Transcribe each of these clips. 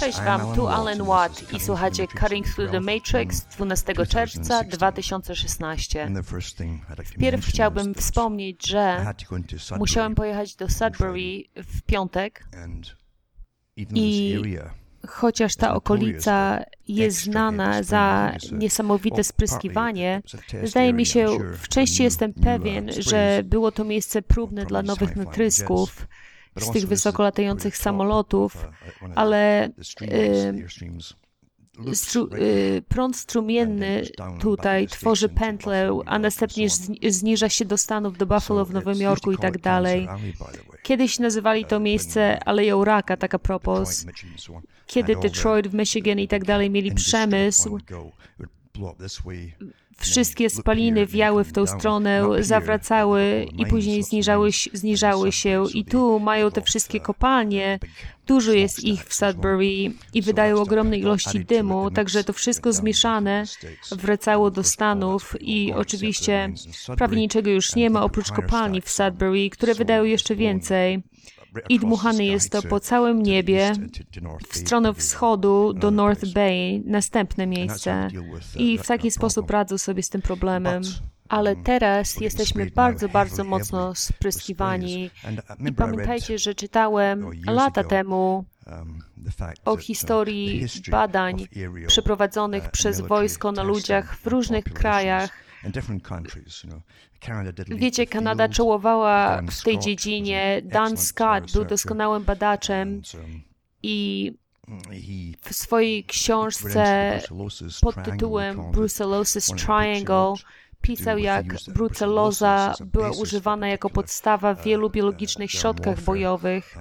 Cześć Wam, tu Alan Watt i słuchacie Cutting Through the Matrix 12 czerwca 2016. Wpierw chciałbym wspomnieć, że musiałem pojechać do Sudbury w piątek. I chociaż ta okolica jest znana za niesamowite spryskiwanie, zdaje mi się, w części jestem pewien, że było to miejsce próbne dla nowych natrysków z tych wysoko latających samolotów, ale y, stru, y, prąd strumienny tutaj tworzy pętlę, a następnie zniża się do Stanów, do Buffalo w Nowym Jorku i tak dalej. Kiedyś nazywali to miejsce Aleją Raka, tak a propos. Kiedy Detroit w Michigan i tak dalej mieli przemysł, wszystkie spaliny wiały w tą stronę, zawracały i później zniżały, zniżały się. I tu mają te wszystkie kopalnie, dużo jest ich w Sudbury i wydają ogromne ilości dymu, także to wszystko zmieszane wracało do Stanów i oczywiście prawie niczego już nie ma oprócz kopalni w Sudbury, które wydają jeszcze więcej i dmuchane jest to po całym niebie w stronę wschodu do North Bay, następne miejsce. I w taki sposób radzą sobie z tym problemem. Ale teraz jesteśmy bardzo, bardzo mocno spryskiwani. I pamiętajcie, że czytałem lata temu o historii badań przeprowadzonych przez wojsko na ludziach w różnych krajach Wiecie, Kanada czołowała w tej dziedzinie. Dan Scott był doskonałym badaczem um, i w swojej książce pod tytułem Brucellosis Triangle pisał, jak bruceloza była używana jako podstawa w wielu biologicznych środkach bojowych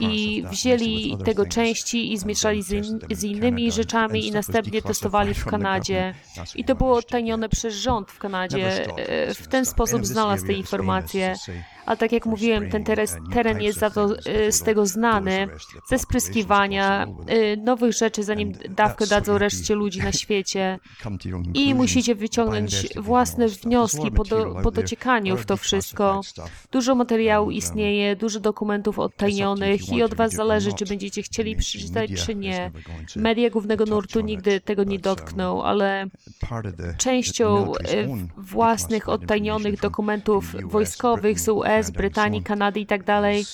i wzięli tego części i zmieszali z, in, z innymi rzeczami i następnie testowali w Kanadzie. I to było odtajnione przez rząd w Kanadzie. E, w ten sposób znalazł te informacje. A tak jak mówiłem, ten teres, teren jest za to, e, z tego znany, ze spryskiwania e, nowych rzeczy, zanim dawkę dadzą reszcie ludzi na świecie. I musicie wyciągnąć własne wnioski po, do, po dociekaniu w to wszystko. Dużo materiału istnieje, dużo dokumentów odtajnionych i od Was zależy, czy będziecie chcieli przeczytać, czy nie. Media głównego nurtu nigdy tego nie dotkną, ale częścią e, własnych odtajnionych dokumentów wojskowych z US, Brytanii, Kanady i tak dalej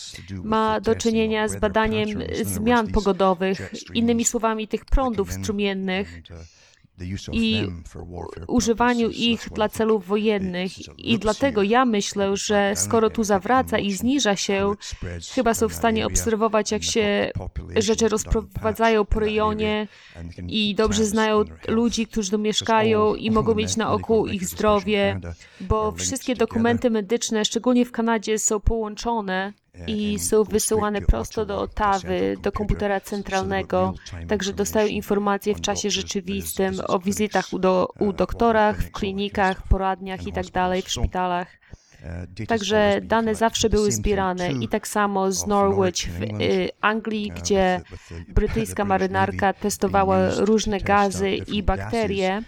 ma do czynienia z badaniem zmian pogodowych, innymi słowami tych prądów strumiennych i używaniu ich dla celów wojennych. I dlatego ja myślę, że skoro tu zawraca i zniża się, chyba są w stanie obserwować, jak się rzeczy rozprowadzają po rejonie i dobrze znają ludzi, którzy tu mieszkają i mogą mieć na oku ich zdrowie, bo wszystkie dokumenty medyczne, szczególnie w Kanadzie, są połączone i są wysyłane prosto do Otawy, do komputera centralnego, także dostają informacje w czasie rzeczywistym o wizytach u, do, u doktorach, w klinikach, poradniach itd., tak w szpitalach. Także dane zawsze były zbierane i tak samo z Norwich w y, Anglii, gdzie brytyjska marynarka testowała różne gazy i bakterie,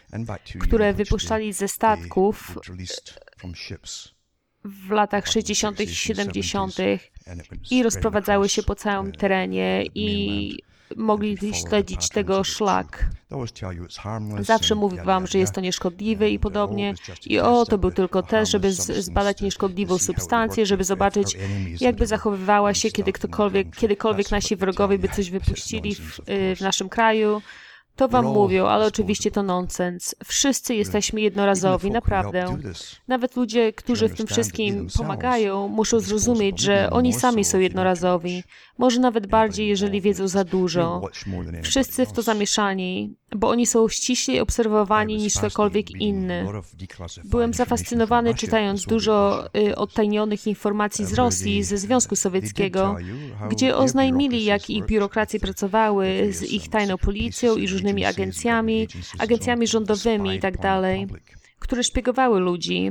które wypuszczali ze statków w latach 60. i 70. i rozprowadzały się po całym terenie i mogli śledzić tego szlak. Zawsze mówi wam, że jest to nieszkodliwe i podobnie. I o, to był tylko test, żeby zbadać nieszkodliwą substancję, żeby zobaczyć, jakby zachowywała się, kiedy ktokolwiek, kiedykolwiek nasi wrogowie by coś wypuścili w, y, w naszym kraju to wam mówią, ale oczywiście to nonsens. Wszyscy jesteśmy jednorazowi, naprawdę. Nawet ludzie, którzy w tym wszystkim pomagają, muszą zrozumieć, że oni sami są jednorazowi. Może nawet bardziej, jeżeli wiedzą za dużo. Wszyscy w to zamieszani, bo oni są ściślej obserwowani niż ktokolwiek inny. Byłem zafascynowany czytając dużo y, odtajnionych informacji z Rosji, ze Związku Sowieckiego, gdzie oznajmili, jak ich biurokracje pracowały z ich tajną policją i różnymi agencjami, agencjami rządowymi itd. Które szpiegowały ludzi.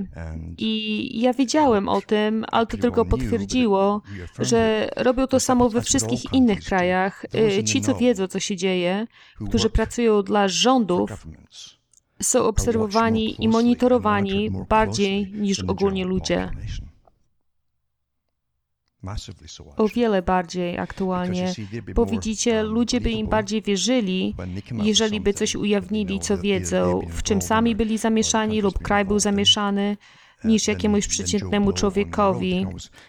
I ja wiedziałem o tym, ale to tylko potwierdziło, że robią to samo we wszystkich innych krajach. Y, ci, co wiedzą, co się dzieje, którzy pracują dla rządów, są obserwowani i monitorowani bardziej niż ogólnie ludzie. O wiele bardziej aktualnie, bo widzicie, um, ludzie by im bardziej wierzyli, jeżeli by coś ujawnili, co wiedzą, w czym sami byli zamieszani lub kraj był zamieszany, niż jakiemuś przeciętnemu człowiekowi.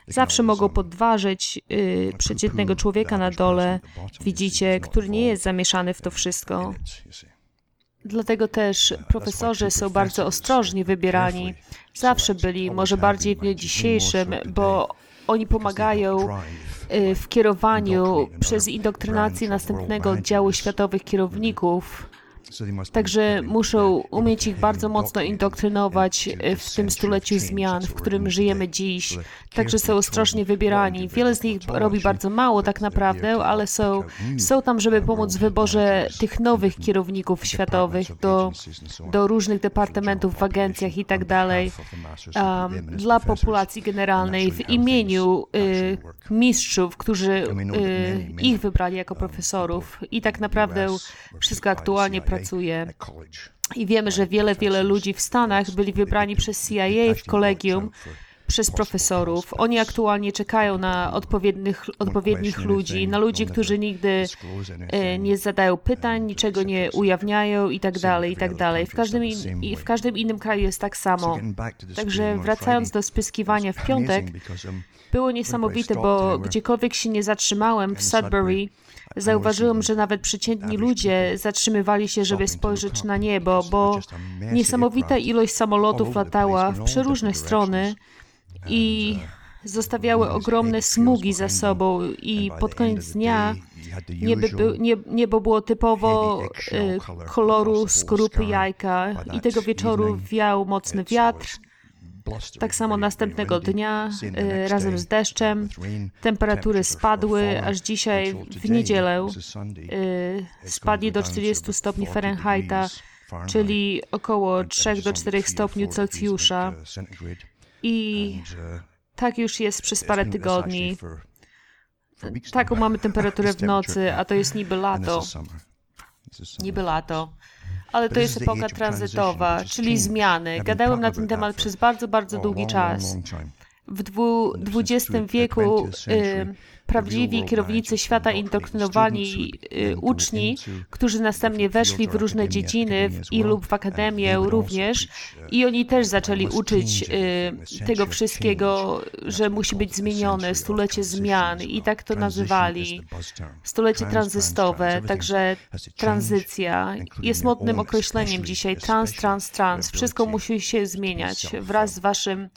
Zawsze mogą podważyć y, przeciętnego człowieka na dole, widzicie, który nie jest zamieszany w to wszystko. Dlatego też profesorzy są bardzo ostrożnie wybierani. Zawsze byli, może bardziej w dniu dzisiejszym, bo oni pomagają y, w kierowaniu przez indoktrynację następnego oddziału światowych kierowników Także muszą umieć ich bardzo mocno indoktrynować w tym stuleciu zmian, w którym żyjemy dziś. Także są ostrożnie wybierani. Wiele z nich robi bardzo mało tak naprawdę, ale są, są tam, żeby pomóc w wyborze tych nowych kierowników światowych do, do różnych departamentów w agencjach i tak dalej, dla populacji generalnej w imieniu y, mistrzów, którzy y, ich wybrali jako profesorów. I tak naprawdę wszystko aktualnie pracuje. I wiemy, że wiele, wiele ludzi w Stanach byli wybrani przez CIA w kolegium przez profesorów. Oni aktualnie czekają na odpowiednich, odpowiednich ludzi, na ludzi, którzy nigdy e, nie zadają pytań, niczego nie ujawniają i tak dalej, i tak dalej. W każdym, in, w każdym innym kraju jest tak samo. Także wracając do spyskiwania w piątek, było niesamowite, bo gdziekolwiek się nie zatrzymałem w Sudbury, Zauważyłem, że nawet przeciętni ludzie zatrzymywali się, żeby spojrzeć na niebo, bo niesamowita ilość samolotów latała w przeróżne strony i zostawiały ogromne smugi za sobą i pod koniec dnia niebo, niebo było typowo e, koloru skorupy jajka. I tego wieczoru wiał mocny wiatr tak samo następnego dnia, e, razem z deszczem, temperatury spadły, aż dzisiaj w niedzielę e, spadnie do 40 stopni Fahrenheita, czyli około 3 do 4 stopni Celsjusza. I tak już jest przez parę tygodni. Taką mamy temperaturę w nocy, a to jest niby lato. Niby lato ale to jest epoka tranzytowa, czyli zmiany. Gadałem na ten temat przez bardzo, bardzo długi czas. W XX wieku y, prawdziwi kierownicy świata indoktrynowani y, uczni, którzy następnie weszli w różne dziedziny i lub w akademię również i oni też zaczęli uczyć y, tego wszystkiego, że musi być zmienione, stulecie zmian i tak to nazywali. Stulecie tranzystowe, także tranzycja jest modnym określeniem dzisiaj. Trans, trans, trans. Wszystko musi się zmieniać wraz z waszym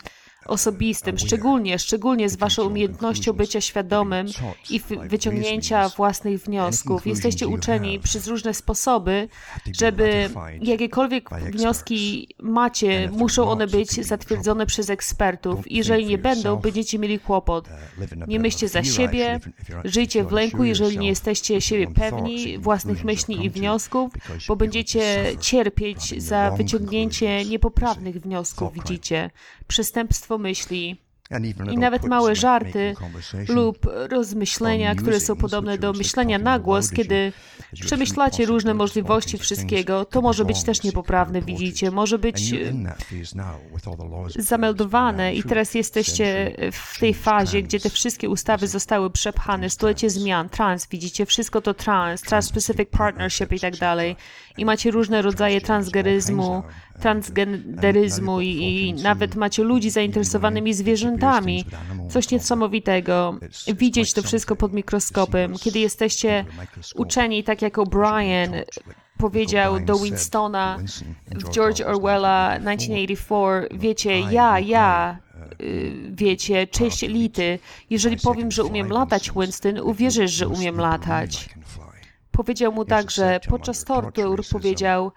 osobistym, szczególnie, szczególnie z Waszą umiejętnością bycia świadomym i wyciągnięcia własnych wniosków. Jesteście uczeni przez różne sposoby, żeby jakiekolwiek wnioski macie, muszą one być zatwierdzone przez ekspertów. Jeżeli nie będą, będziecie mieli kłopot. Nie myślcie za siebie, żyjcie w lęku, jeżeli nie jesteście siebie pewni, własnych myśli i wniosków, bo będziecie cierpieć za wyciągnięcie niepoprawnych wniosków, widzicie. Przestępstwo myśli i nawet małe żarty lub rozmyślenia, które są podobne do myślenia na głos, kiedy przemyślacie różne możliwości wszystkiego, to może być też niepoprawne, widzicie, może być zameldowane i teraz jesteście w tej fazie, gdzie te wszystkie ustawy zostały przepchane, stulecie zmian, trans, widzicie, wszystko to trans, trans-specific partnership i tak dalej. i macie różne rodzaje transgeryzmu, transgenderyzmu i, i nawet macie ludzi zainteresowanymi zwierzętami. Coś niesamowitego. Widzieć to wszystko pod mikroskopem. Kiedy jesteście uczeni, tak jak O'Brien powiedział do Winstona w George Orwella 1984, wiecie, ja, ja, y, wiecie, cześć elity. Jeżeli powiem, że umiem latać, Winston, uwierzysz, że umiem latać. Powiedział mu także, podczas tortur powiedział,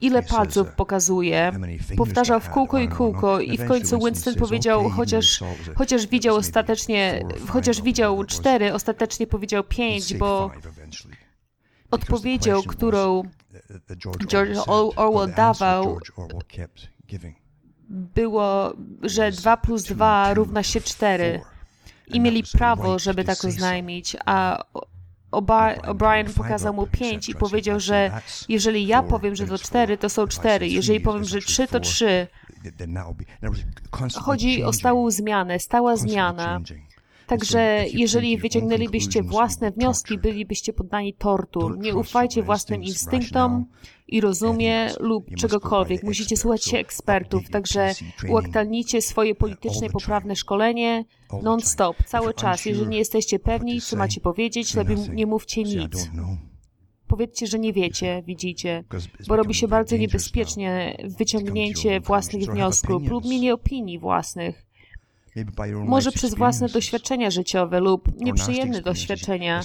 ile palców pokazuje. Powtarzał w kółko i kółko. I w końcu Winston powiedział, chociaż, chociaż widział ostatecznie, chociaż widział cztery, ostatecznie powiedział pięć, bo odpowiedzią, którą George Orwell dawał, było, że 2 plus 2 równa się 4 i mieli prawo, żeby tak oznajmić, a O'Brien pokazał mu pięć i powiedział, że jeżeli ja powiem, że to cztery, to są cztery. Jeżeli powiem, że trzy, to trzy. Chodzi o stałą zmianę, stała zmiana. Także jeżeli wyciągnęlibyście własne wnioski, bylibyście poddani tortur. Nie ufajcie własnym instynktom i rozumie lub czegokolwiek. Musicie słuchać się ekspertów, także uaktualnijcie swoje polityczne i poprawne szkolenie non-stop, cały czas. Jeżeli nie jesteście pewni, co macie powiedzieć, lepiej nie mówcie nic. Powiedzcie, że nie wiecie, widzicie, bo robi się bardzo niebezpiecznie wyciągnięcie własnych wniosków lub mienie opinii własnych. Może przez własne doświadczenia życiowe lub nieprzyjemne doświadczenia.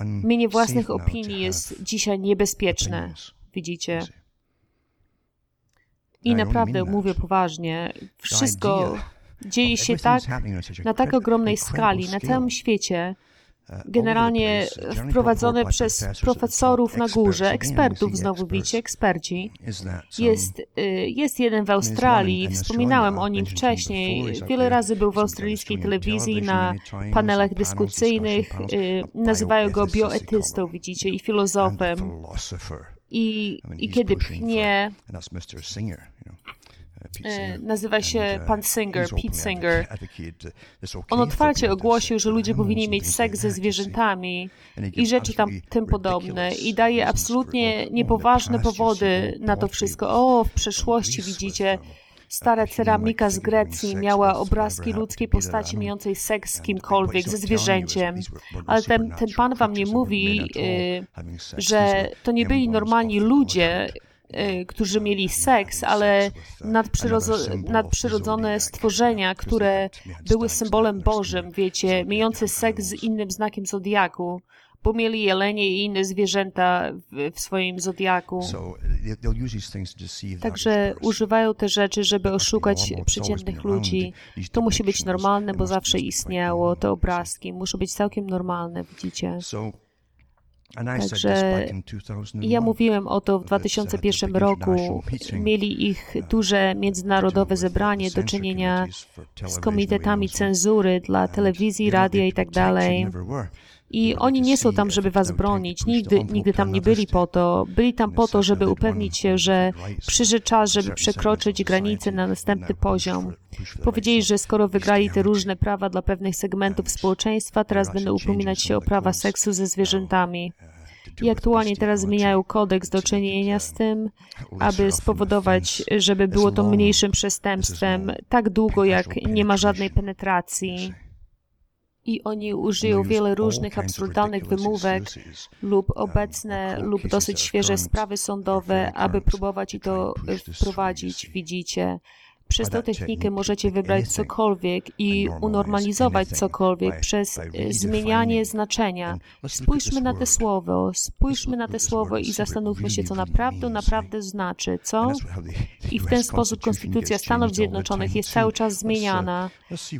Mienie własnych opinii jest dzisiaj niebezpieczne. Widzicie? I naprawdę mówię poważnie. Wszystko dzieje się tak na tak ogromnej skali, na całym świecie, generalnie wprowadzone przez profesorów na górze, ekspertów znowu widzicie, eksperci. Jest, y, jest jeden w Australii, wspominałem o nim wcześniej, wiele razy był w australijskiej telewizji na panelach dyskusyjnych, y, nazywają go bioetystą, widzicie, i filozofem. I, i kiedy pchnie E, nazywa się pan Singer, Pete Singer. On otwarcie ogłosił, że ludzie powinni mieć seks ze zwierzętami i rzeczy tam tym podobne i daje absolutnie niepoważne powody na to wszystko. O, w przeszłości widzicie, Stara ceramika z Grecji miała obrazki ludzkiej postaci mającej seks z kimkolwiek, ze zwierzęciem. Ale ten, ten pan wam nie mówi, y, że to nie byli normalni ludzie, Y, którzy mieli seks, ale nadprzyrodzone stworzenia, które były symbolem Bożym, wiecie, mające seks z innym znakiem zodiaku bo mieli jelenie i inne zwierzęta w, w, swoim zodiaku. Także używają te rzeczy, żeby oszukać przeciętnych ludzi. To musi być normalne, bo zawsze istniało. Te obrazki muszą być całkiem normalne, widzicie. Także ja mówiłem o to w 2001 roku. Mieli ich duże międzynarodowe zebranie do czynienia z komitetami cenzury dla telewizji, radia itd. Tak i oni nie są tam, żeby was bronić. Nigdy, nigdy tam nie byli po to. Byli tam po to, żeby upewnić się, że przyszedł czas, żeby przekroczyć granice na następny poziom. Powiedzieli, że skoro wygrali te różne prawa dla pewnych segmentów społeczeństwa, teraz będą upominać się o prawa seksu ze zwierzętami. I aktualnie teraz zmieniają kodeks do czynienia z tym, aby spowodować, żeby było to mniejszym przestępstwem, tak długo jak nie ma żadnej penetracji i oni użyją wiele różnych absurdalnych wymówek lub obecne lub dosyć świeże sprawy sądowe, aby próbować i to wprowadzić, widzicie. Przez tę technikę możecie wybrać cokolwiek i unormalizować cokolwiek przez zmienianie znaczenia. Spójrzmy na te słowo, spójrzmy na te słowo i zastanówmy się, co naprawdę, naprawdę znaczy, co? I w ten sposób Konstytucja Stanów Zjednoczonych jest cały czas zmieniana.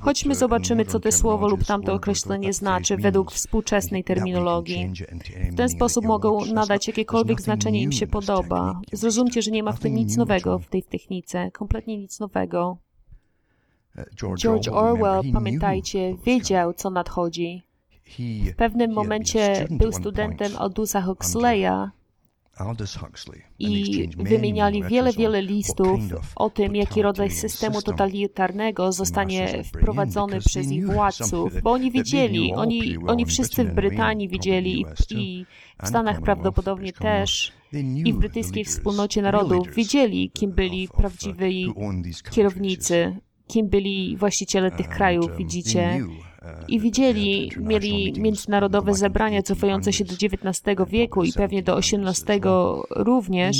Chodźmy zobaczymy, co te słowo lub tamto określenie znaczy według współczesnej terminologii. W ten sposób mogą nadać jakiekolwiek znaczenie im się podoba. Zrozumcie, że nie ma w tym nic nowego w tej technice, kompletnie nic nowego. George Orwell, pamiętajcie, wiedział, co nadchodzi. W pewnym momencie był studentem Aldusa Huxleya. I wymieniali wiele, wiele listów o tym, jaki rodzaj systemu totalitarnego zostanie wprowadzony przez ich władców, bo oni wiedzieli, oni, oni wszyscy w Brytanii widzieli i w Stanach prawdopodobnie też i w brytyjskiej wspólnocie narodów wiedzieli, kim byli prawdziwi kierownicy, kim byli właściciele tych krajów, um, widzicie. Uh, I widzieli, mieli międzynarodowe zebrania cofające się do XIX wieku i pewnie do XVIII również.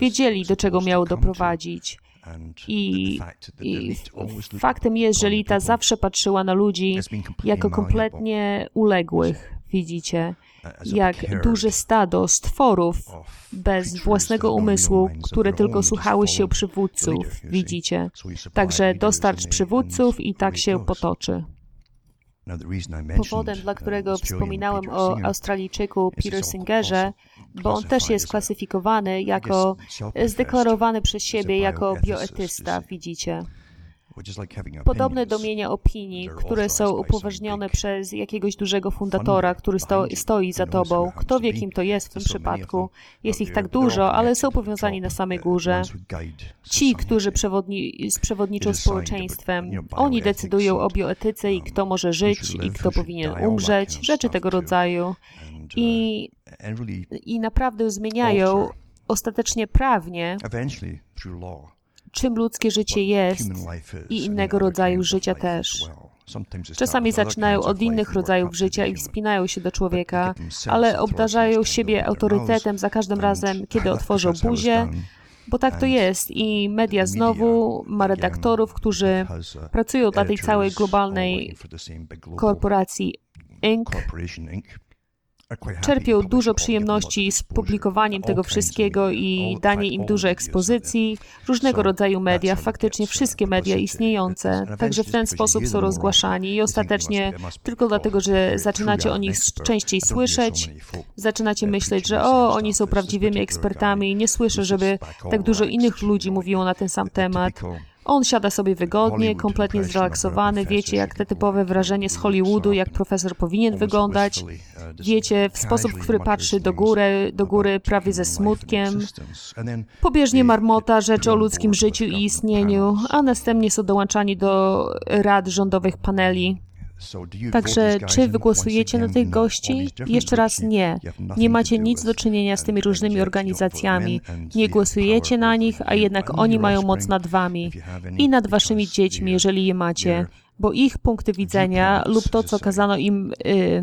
Wiedzieli, do czego miało doprowadzić. I, I, faktem jest, że Lita zawsze patrzyła na ludzi jako kompletnie uległych, widzicie jak duże stado stworów bez własnego umysłu, które tylko słuchały się przywódców, widzicie. Także dostarcz przywódców i tak się potoczy. Powodem, dla którego wspominałem o Australijczyku Peter Singerze, bo on też jest klasyfikowany jako zdeklarowany przez siebie jako bioetysta, widzicie. Podobne do mienia opinii, które są upoważnione przez jakiegoś dużego fundatora, który sto, stoi za tobą. Kto wie, kim to jest w tym przypadku? Jest ich tak dużo, ale są powiązani na samej górze. Ci, którzy przewodni, przewodniczą społeczeństwem, oni decydują o bioetyce i kto może żyć i kto powinien umrzeć, rzeczy tego rodzaju. I, i naprawdę zmieniają ostatecznie prawnie czym ludzkie życie jest i innego rodzaju życia też. Czasami zaczynają od innych rodzajów życia i wspinają się do człowieka, ale obdarzają siebie autorytetem za każdym razem, kiedy otworzą buzię, bo tak to jest. I media znowu ma redaktorów, którzy pracują dla tej całej globalnej korporacji Inc czerpią dużo przyjemności z publikowaniem tego wszystkiego i danie im dużo ekspozycji, różnego rodzaju media, faktycznie wszystkie media istniejące, także w ten sposób są rozgłaszani i ostatecznie tylko dlatego, że zaczynacie o nich częściej słyszeć, zaczynacie myśleć, że o, oni są prawdziwymi ekspertami i nie słyszę, żeby tak dużo innych ludzi mówiło na ten sam temat. On siada sobie wygodnie, kompletnie zrelaksowany, wiecie, jak te typowe wrażenie z Hollywoodu, jak profesor powinien wyglądać. Wiecie, w sposób, w który patrzy do góry, do góry prawie ze smutkiem. Pobieżnie marmota rzeczy o ludzkim życiu i istnieniu, a następnie są dołączani do rad rządowych paneli. Także czy wygłosujecie na tych gości? Jeszcze raz nie. Nie macie nic do czynienia z tymi różnymi organizacjami. Nie głosujecie na nich, a jednak oni mają moc nad wami i nad waszymi dziećmi, jeżeli je macie bo ich punkty widzenia lub to, co kazano im y,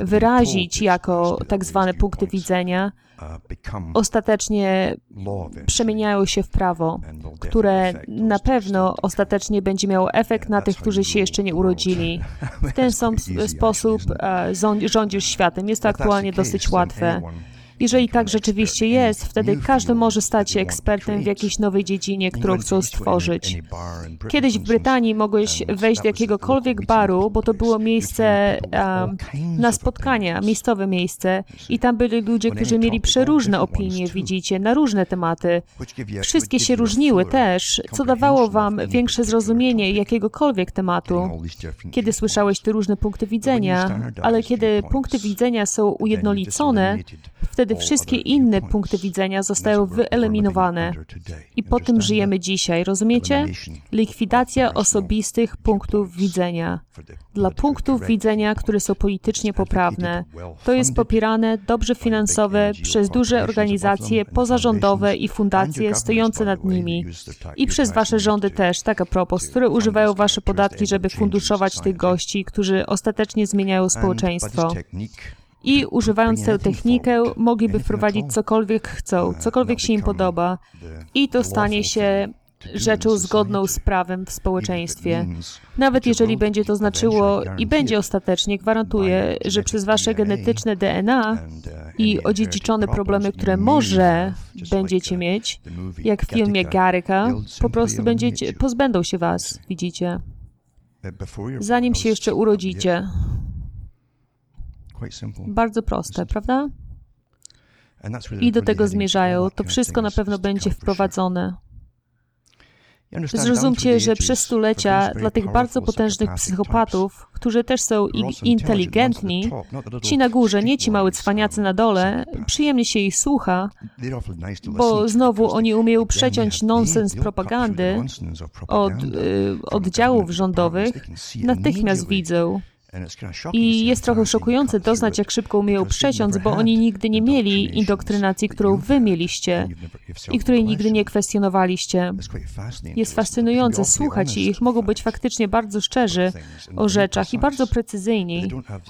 wyrazić jako tak zwane punkty widzenia, ostatecznie przemieniają się w prawo, które na pewno ostatecznie będzie miało efekt na tych, którzy się jeszcze nie urodzili. W ten sposób e, rządzisz światem. Jest to aktualnie dosyć łatwe. Jeżeli tak rzeczywiście jest, wtedy każdy może stać się ekspertem w jakiejś nowej dziedzinie, którą chcą stworzyć. Kiedyś w Brytanii mogłeś wejść do jakiegokolwiek baru, bo to było miejsce um, na spotkania, miejscowe miejsce i tam byli ludzie, którzy mieli przeróżne opinie, widzicie, na różne tematy. Wszystkie się różniły też, co dawało wam większe zrozumienie jakiegokolwiek tematu, kiedy słyszałeś te różne punkty widzenia, ale kiedy punkty widzenia są ujednolicone, wtedy wszystkie inne punkty widzenia zostają wyeliminowane. I po tym żyjemy dzisiaj, rozumiecie? Likwidacja osobistych punktów widzenia. Dla punktów widzenia, które są politycznie poprawne. To jest popierane, dobrze finansowe przez duże organizacje pozarządowe i fundacje stojące nad nimi. I przez wasze rządy też, tak a propos, które używają wasze podatki, żeby funduszować tych gości, którzy ostatecznie zmieniają społeczeństwo i używając tę technikę mogliby wprowadzić cokolwiek chcą, cokolwiek się im podoba i to stanie się rzeczą zgodną z prawem w społeczeństwie. Nawet jeżeli będzie to znaczyło i będzie ostatecznie, gwarantuję, że przez wasze genetyczne DNA i odziedziczone problemy, które może będziecie mieć, jak w filmie Garyka, po prostu będziecie, pozbędą się was, widzicie. Zanim się jeszcze urodzicie. Bardzo proste, prawda? I do tego zmierzają. To wszystko na pewno będzie wprowadzone. Zrozumcie, że przez stulecia dla tych bardzo potężnych psychopatów, którzy też są inteligentni, ci na górze, nie ci małe cwaniacy na dole, przyjemnie się ich słucha, bo znowu oni umieją przeciąć nonsens propagandy od y, oddziałów rządowych, natychmiast widzą, i jest trochę szokujące doznać, jak szybko umieją przesiąc, bo oni nigdy nie mieli indoktrynacji, którą wy mieliście i której nigdy nie kwestionowaliście. Jest fascynujące słuchać ich, mogą być faktycznie bardzo szczerzy o rzeczach i bardzo precyzyjni,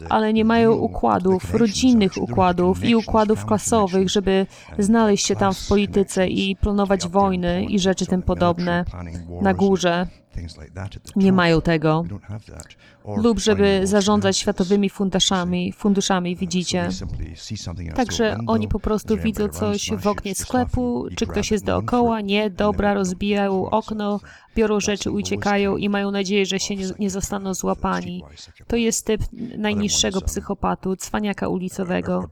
ale nie mają układów, rodzinnych układów i układów klasowych, żeby znaleźć się tam w polityce i planować wojny i rzeczy tym podobne na górze. Nie mają tego. Lub żeby zarządzać światowymi funduszami, funduszami widzicie. Także oni po prostu widzą coś w oknie sklepu, czy ktoś jest dookoła, nie, dobra, rozbijają okno, biorą rzeczy, uciekają i mają nadzieję, że się nie, nie zostaną złapani. To jest typ najniższego psychopatu, cwaniaka ulicowego.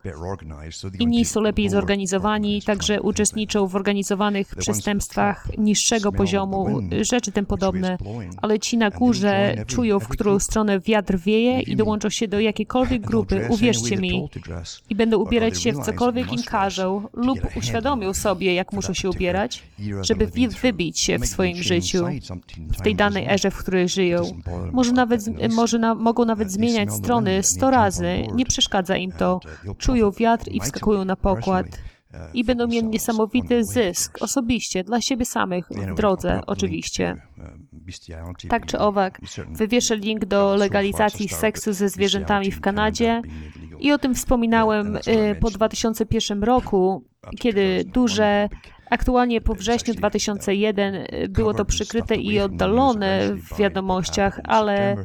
Inni są lepiej zorganizowani, także uczestniczą w organizowanych przestępstwach niższego poziomu, rzeczy tym podobne, ale ci na górze czują, w którą stronę wiatr wieje i dołączą się do jakiejkolwiek grupy, uwierzcie mi, i będą ubierać się w cokolwiek im każą lub uświadomią sobie, jak muszą się ubierać, żeby wybić się w swoim życiu, w tej danej erze, w której żyją. Może nawet, może na, mogą nawet zmieniać strony sto razy, nie przeszkadza im to. Czują wiatr i wskakują na pokład i będą mieli niesamowity zysk osobiście, dla siebie samych, w drodze oczywiście. Tak czy owak, wywieszę link do legalizacji seksu ze zwierzętami w Kanadzie. i o tym wspominałem y, po 2001 roku, kiedy duże Aktualnie po wrześniu 2001 y, było to przykryte i oddalone w wiadomościach, ale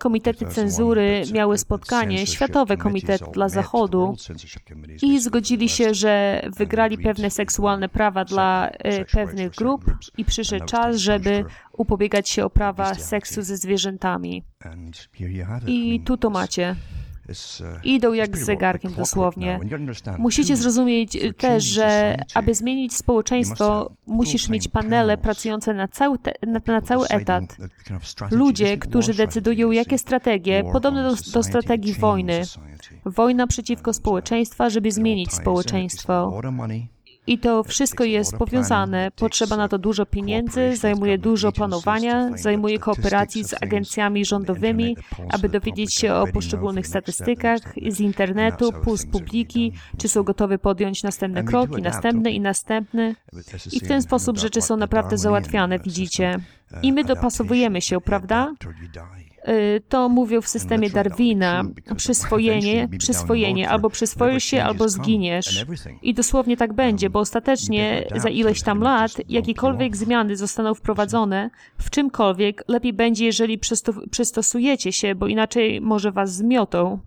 komitety cenzury miały spotkanie, Światowy Komitet dla Zachodu, i zgodzili się, że wygrali pewne seksualne prawa dla y, pewnych grup i przyszedł czas, żeby upobiegać się o prawa seksu ze zwierzętami. I tu to macie. Uh, Idą jak z zegarkiem dosłownie. Musicie zrozumieć też, że aby zmienić społeczeństwo, musisz mieć panele pracujące na cały, te, na, na cały etat. Ludzie, którzy decydują, jakie strategie, podobne do, do strategii wojny. Wojna przeciwko społeczeństwa, żeby zmienić społeczeństwo. I to wszystko jest powiązane. Potrzeba na to dużo pieniędzy, zajmuje dużo planowania, zajmuje kooperacji z agencjami rządowymi, aby dowiedzieć się o poszczególnych statystykach z internetu, puls publiki, czy są gotowi podjąć następne kroki, następne i następne. I w ten sposób rzeczy są naprawdę załatwiane, widzicie. I my dopasowujemy się, prawda? Y, to mówią w systemie Darwina, przyswojenie, przyswojenie, albo przyswoisz się, albo zginiesz. I dosłownie tak będzie, bo ostatecznie za ileś tam lat jakiekolwiek zmiany zostaną wprowadzone w czymkolwiek, lepiej będzie, jeżeli przystosujecie się, bo inaczej może was zmiotą.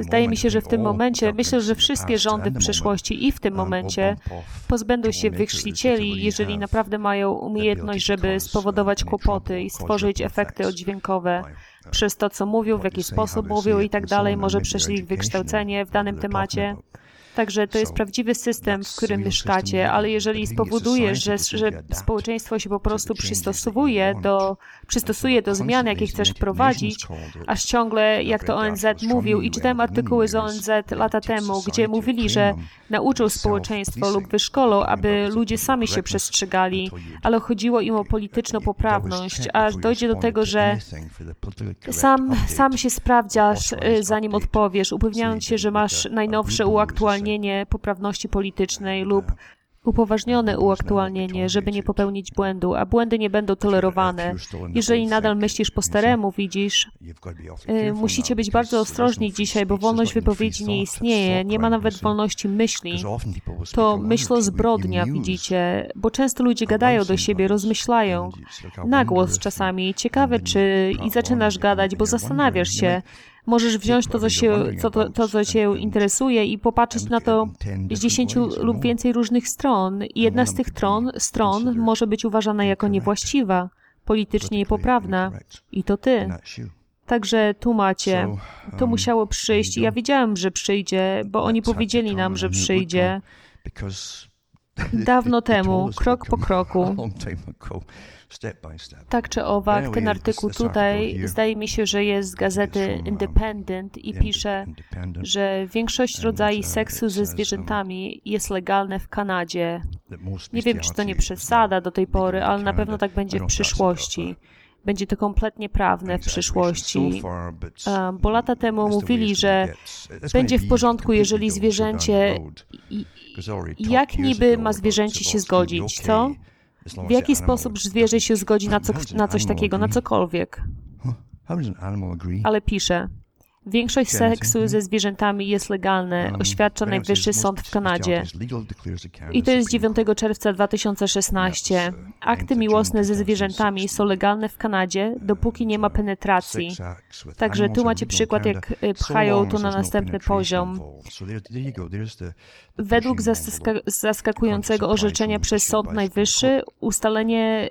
Zdaje mi się, że w tym momencie, myślę, że wszystkie rządy w przyszłości i w tym momencie pozbędą się wychrzcicieli, jeżeli naprawdę mają umiejętność, żeby spowodować kłopoty i stworzyć efekty oddźwiękowe przez to, co mówią, w jaki sposób mówią i tak dalej, może przez ich wykształcenie w danym temacie. Także to jest prawdziwy system, w którym mieszkacie, ale jeżeli spowodujesz, że, że społeczeństwo się po prostu przystosuje do, przystosuje do zmian, jakie chcesz wprowadzić, aż ciągle, jak to ONZ mówił, i czytałem artykuły z ONZ lata temu, gdzie mówili, że nauczą społeczeństwo lub wyszkolą, aby ludzie sami się przestrzegali, ale chodziło im o polityczną poprawność, aż dojdzie do tego, że sam, sam się sprawdzasz, y, zanim odpowiesz, upewniając się, że masz najnowsze uaktualnienie poprawności politycznej lub upoważnione uaktualnienie, żeby nie popełnić błędu, a błędy nie będą tolerowane. Jeżeli nadal myślisz po staremu, widzisz, y, musicie być bardzo ostrożni dzisiaj, bo wolność wypowiedzi nie istnieje, nie ma nawet wolności myśli. To myślozbrodnia, widzicie, bo często ludzie gadają do siebie, rozmyślają, na głos czasami, ciekawe czy, i zaczynasz gadać, bo zastanawiasz się, Możesz wziąć to, co, się, co, to, to, co Cię interesuje i popatrzeć na to z dziesięciu lub więcej różnych stron. I jedna z tych tron, stron może być uważana jako niewłaściwa, politycznie niepoprawna. I to Ty. Także tu macie. To um, musiało przyjść ja wiedziałem, że przyjdzie, bo oni powiedzieli nam, że przyjdzie. Dawno temu, krok po kroku. Tak czy owak, ten artykuł tutaj zdaje mi się, że jest z gazety Independent i pisze, że większość rodzajów uh, seksu ze um, zwierzętami jest legalne w Kanadzie. Nie wiem, czy to nie przesada do tej pory, ale na pewno tak będzie w przyszłości. Będzie to kompletnie prawne w przyszłości, bo lata temu mówili, że będzie w porządku, jeżeli zwierzęcie. Jak niby ma zwierzęcie się zgodzić, co? W jaki sposób zwierzę się zgodzi na, co, na coś takiego, na cokolwiek? Ale pisze, Większość seksu ze zwierzętami jest legalne, oświadcza Najwyższy Sąd w Kanadzie. I to jest 9 czerwca 2016. Akty miłosne ze zwierzętami są legalne w Kanadzie, dopóki nie ma penetracji. Także tu macie przykład, jak y, pchają to na następny poziom. Według zaskakującego orzeczenia przez Sąd Najwyższy, ustalenie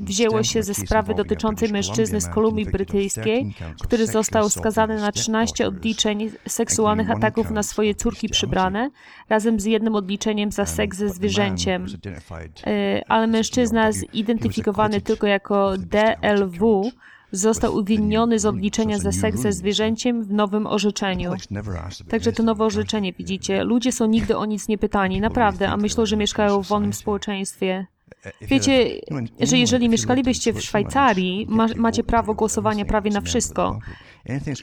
wzięło się ze sprawy dotyczącej mężczyzny z Kolumbii Brytyjskiej, który został skazany na 13 odliczeń seksualnych ataków na swoje córki przybrane, razem z jednym odliczeniem za seks ze zwierzęciem. E, ale mężczyzna zidentyfikowany tylko jako DLW został uwiniony z odliczenia za seks ze zwierzęciem w nowym orzeczeniu. Także to nowe orzeczenie, widzicie. Ludzie są nigdy o nic nie pytani, naprawdę, a myślą, że mieszkają w wolnym społeczeństwie. Wiecie, że jeżeli mieszkalibyście w Szwajcarii, ma, macie prawo głosowania prawie na wszystko.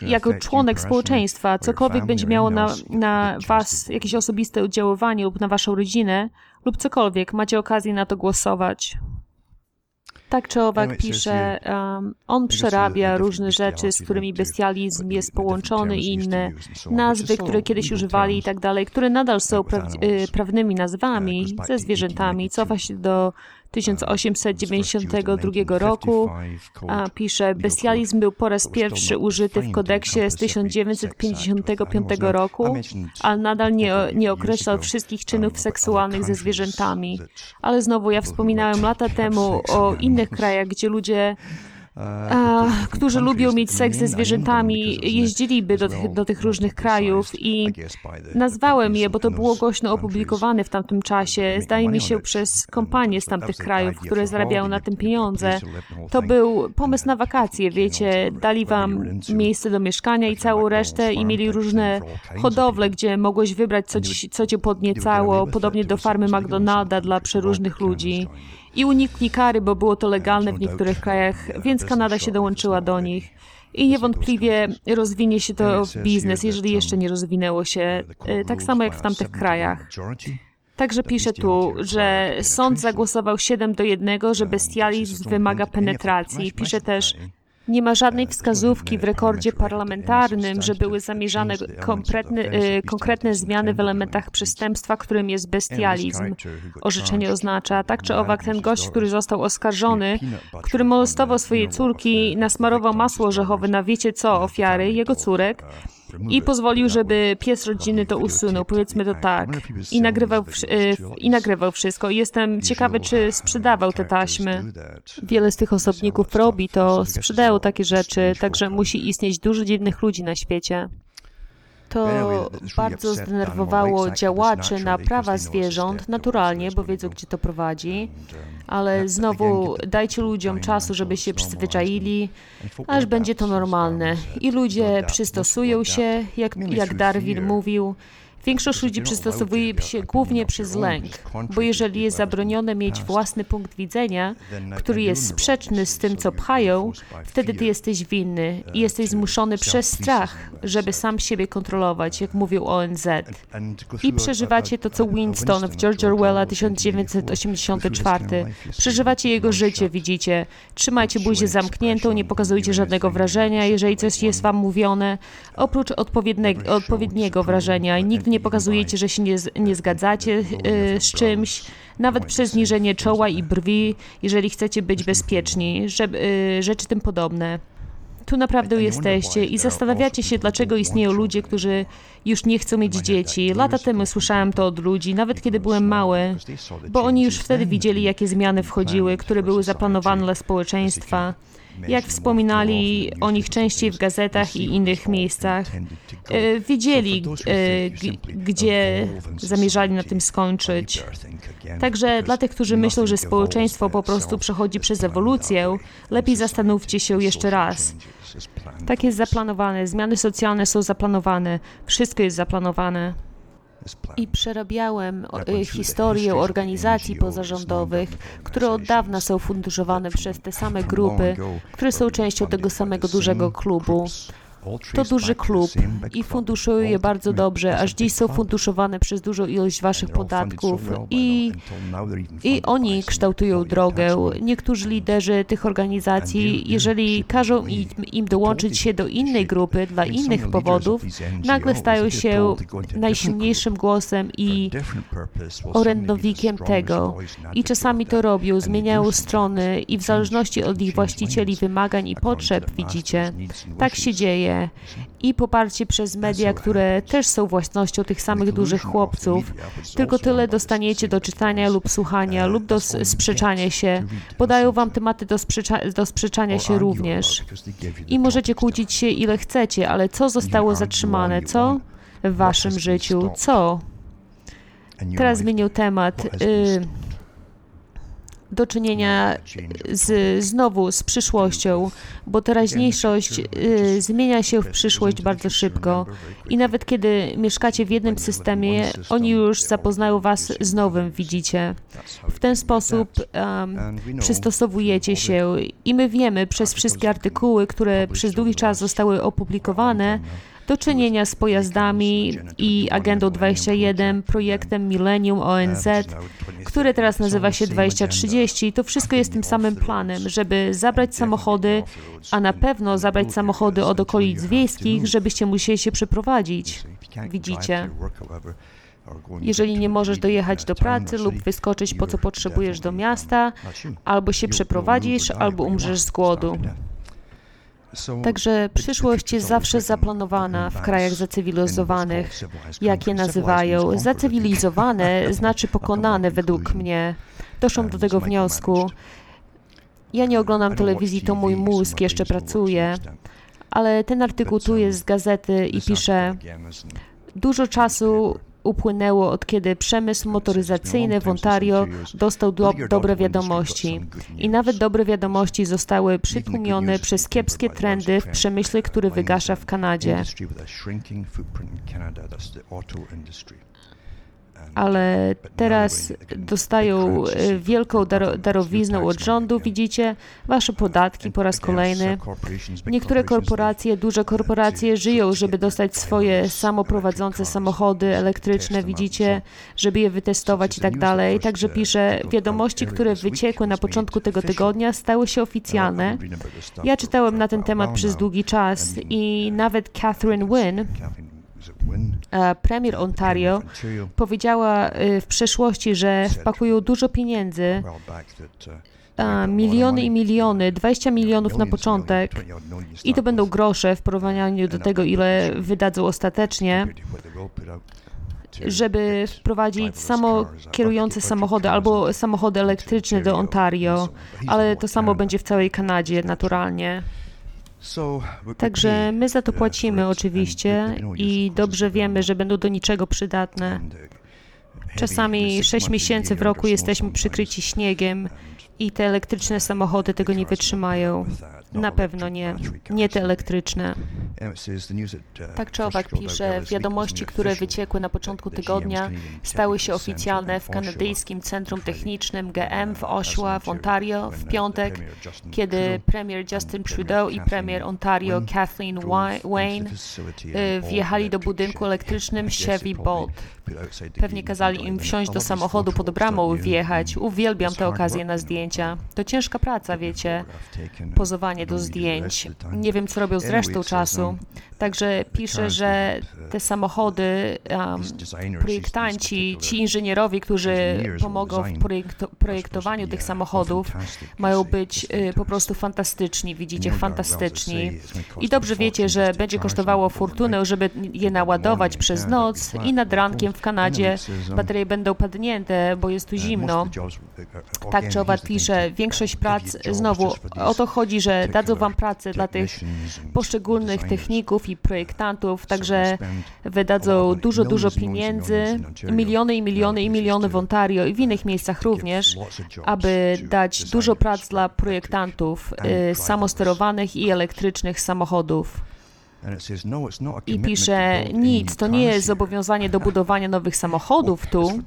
Jako członek społeczeństwa, cokolwiek będzie miało na, na was jakieś osobiste oddziaływanie lub na waszą rodzinę, lub cokolwiek, macie okazję na to głosować. Tak czy owak pisze, um, on przerabia różne rzeczy, z którymi bestializm jest połączony i inne nazwy, które kiedyś używali i tak dalej, które nadal są pra y, prawnymi nazwami ze zwierzętami. Cofa się do 1892 roku. A, pisze, bestializm był po raz pierwszy użyty w kodeksie z 1955 roku, ale nadal nie, nie określał wszystkich czynów seksualnych ze zwierzętami. Ale znowu, ja wspominałem lata temu o innych krajach, gdzie ludzie a, którzy lubią mieć seks ze zwierzętami, jeździliby do, do tych różnych krajów i nazwałem je, bo to było głośno opublikowane w tamtym czasie, zdaje mi się przez kompanie z tamtych krajów, które zarabiały na tym pieniądze. To był pomysł na wakacje, wiecie, dali wam miejsce do mieszkania i całą resztę i mieli różne hodowle, gdzie mogłeś wybrać, co, ci, co cię podniecało, podobnie do farmy McDonalda dla przeróżnych ludzi i unikli kary, bo było to legalne w niektórych krajach, więc Kanada się dołączyła do nich. I niewątpliwie rozwinie się to w biznes, jeżeli jeszcze nie rozwinęło się, e, tak samo jak w tamtych krajach. Także pisze tu, że sąd zagłosował 7 do 1, że bestializm wymaga penetracji. Pisze też, nie ma żadnej wskazówki w rekordzie parlamentarnym, że były zamierzane konkretne, e, konkretne zmiany w elementach przestępstwa, którym jest bestializm. Orzeczenie oznacza, tak czy owak, ten gość, który został oskarżony, który molestował swoje córki, nasmarował masło orzechowe na wiecie co ofiary, jego córek, i pozwolił, żeby pies rodzinny to usunął, powiedzmy to tak. I nagrywał, y, I nagrywał wszystko. I jestem ciekawy, czy sprzedawał te taśmy. Wiele z tych osobników robi to, sprzedają takie rzeczy, także musi istnieć dużo dziwnych ludzi na świecie. To bardzo zdenerwowało działaczy na prawa zwierząt, naturalnie, bo wiedzą, gdzie to prowadzi. Ale znowu dajcie ludziom czasu, żeby się przyzwyczaili, aż będzie to normalne. I ludzie przystosują się, jak, jak Darwin mówił. Większość ludzi przystosowuje się głównie przez lęk, bo jeżeli jest zabronione mieć własny punkt widzenia, który jest sprzeczny z tym, co pchają, wtedy ty jesteś winny i jesteś zmuszony przez strach, żeby sam siebie kontrolować, jak mówił ONZ. I przeżywacie to, co Winston w George Orwella 1984. Przeżywacie jego życie, widzicie. Trzymajcie buzię zamkniętą, nie pokazujcie żadnego wrażenia, jeżeli coś jest wam mówione, oprócz odpowiedniego, odpowiedniego wrażenia. Nigdy nie pokazujecie, że się nie, nie zgadzacie y, z czymś, nawet przez zniżenie czoła i brwi, jeżeli chcecie być bezpieczni, że, y, rzeczy tym podobne. Tu naprawdę jesteście i zastanawiacie się, dlaczego istnieją ludzie, którzy już nie chcą mieć dzieci. Lata temu słyszałem to od ludzi, nawet kiedy byłem mały, bo oni już wtedy widzieli, jakie zmiany wchodziły, które były zaplanowane dla społeczeństwa jak wspominali o nich częściej w gazetach i innych miejscach, e, wiedzieli, e, gdzie zamierzali na tym skończyć. Także dla tych, którzy myślą, że społeczeństwo po prostu przechodzi przez ewolucję, lepiej zastanówcie się jeszcze raz. Tak jest zaplanowane, zmiany socjalne są zaplanowane, wszystko jest zaplanowane. I przerabiałem y, historię organizacji pozarządowych, które od dawna są funduszowane przez te same grupy, które są częścią tego samego dużego klubu. To duży klub i funduszuje je bardzo dobrze, aż dziś są funduszowane przez dużą ilość waszych podatków i, i oni kształtują drogę. Niektórzy liderzy tych organizacji, jeżeli każą im, im dołączyć się do innej grupy dla innych powodów, nagle stają się najsilniejszym głosem i orędownikiem tego. I czasami to robią, zmieniają strony i w zależności od ich właścicieli wymagań i potrzeb, widzicie, tak się dzieje. I poparcie przez media, które też są własnością tych samych dużych chłopców. Tylko tyle dostaniecie do czytania lub słuchania lub do sprzeczania się. Podają wam tematy do, sprzecza do sprzeczania się również. I możecie kłócić się ile chcecie, ale co zostało zatrzymane? Co? W waszym życiu? Co? Teraz zmienił temat. Y do czynienia z, znowu z przyszłością, bo teraźniejszość y, zmienia się w przyszłość bardzo szybko. I nawet kiedy mieszkacie w jednym systemie, oni już zapoznają was z nowym, widzicie. W ten sposób um, przystosowujecie się i my wiemy przez wszystkie artykuły, które przez długi czas zostały opublikowane, do czynienia z pojazdami i Agendą 21, projektem Millennium ONZ, który teraz nazywa się 2030. To wszystko jest tym samym planem, żeby zabrać samochody, a na pewno zabrać samochody od okolic wiejskich, żebyście musieli się przeprowadzić. Widzicie? Jeżeli nie możesz dojechać do pracy lub wyskoczyć po co potrzebujesz do miasta, albo się przeprowadzisz, albo umrzesz z głodu. Także przyszłość jest zawsze zaplanowana w krajach zacywilizowanych, jak je nazywają. Zacywilizowane znaczy pokonane według mnie. Doszłam do tego wniosku. Ja nie oglądam telewizji, to mój mózg jeszcze pracuje, ale ten artykuł tu jest z gazety i pisze: Dużo czasu upłynęło od kiedy przemysł motoryzacyjny w Ontario dostał do, dobre wiadomości. I nawet dobre wiadomości zostały przytłumione przez kiepskie trendy w przemyśle, który wygasza w Kanadzie ale teraz dostają e, wielką dar darowiznę od rządu. Widzicie wasze podatki po raz kolejny. Niektóre korporacje, duże korporacje żyją, żeby dostać swoje samoprowadzące samochody elektryczne, widzicie, żeby je wytestować i tak dalej. Także piszę, wiadomości, które wyciekły na początku tego tygodnia, stały się oficjalne. Ja czytałem na ten temat przez długi czas i nawet Catherine Wynne, E, premier Ontario powiedziała e, w przeszłości, że wpakują dużo pieniędzy, miliony i miliony, 20 milionów na początek i to będą grosze w porównaniu do tego, ile wydadzą ostatecznie, żeby wprowadzić samo kierujące samochody albo samochody elektryczne do Ontario, ale to samo będzie w całej Kanadzie naturalnie. Także my za to płacimy oczywiście i dobrze wiemy, że będą do niczego przydatne. Czasami 6 miesięcy w roku jesteśmy przykryci śniegiem i te elektryczne samochody tego nie wytrzymają. Na pewno nie. Nie te elektryczne. Tak czy owak pisze, wiadomości, które wyciekły na początku tygodnia, stały się oficjalne w kanadyjskim Centrum Technicznym GM w Oshawa w Ontario w piątek, kiedy premier Justin Trudeau i premier Ontario Kathleen Wayne y, wjechali do budynku elektrycznym Chevy Bolt. Pewnie kazali im wsiąść do samochodu pod bramą i wjechać. Uwielbiam tę okazję na zdjęcia. To ciężka praca, wiecie, pozowanie do zdjęć. Nie wiem, co robią z resztą czasu. Także pisze, że te samochody, um, projektanci, ci inżynierowie, którzy pomogą w projektowaniu tych samochodów, mają być y, po prostu fantastyczni, widzicie, fantastyczni. I dobrze wiecie, że będzie kosztowało fortunę, żeby je naładować przez noc i nad rankiem w Kanadzie baterie będą padnięte, bo jest tu zimno. Tak czy owak pisze, większość prac, znowu o to chodzi, że dadzą wam pracę dla tych poszczególnych techników i projektantów, także wydadzą dużo, dużo pieniędzy, miliony i miliony i miliony w Ontario i w innych miejscach również, aby dać dużo prac dla projektantów y, samosterowanych i elektrycznych samochodów. I pisze, nic, to nie jest zobowiązanie do budowania nowych samochodów tu.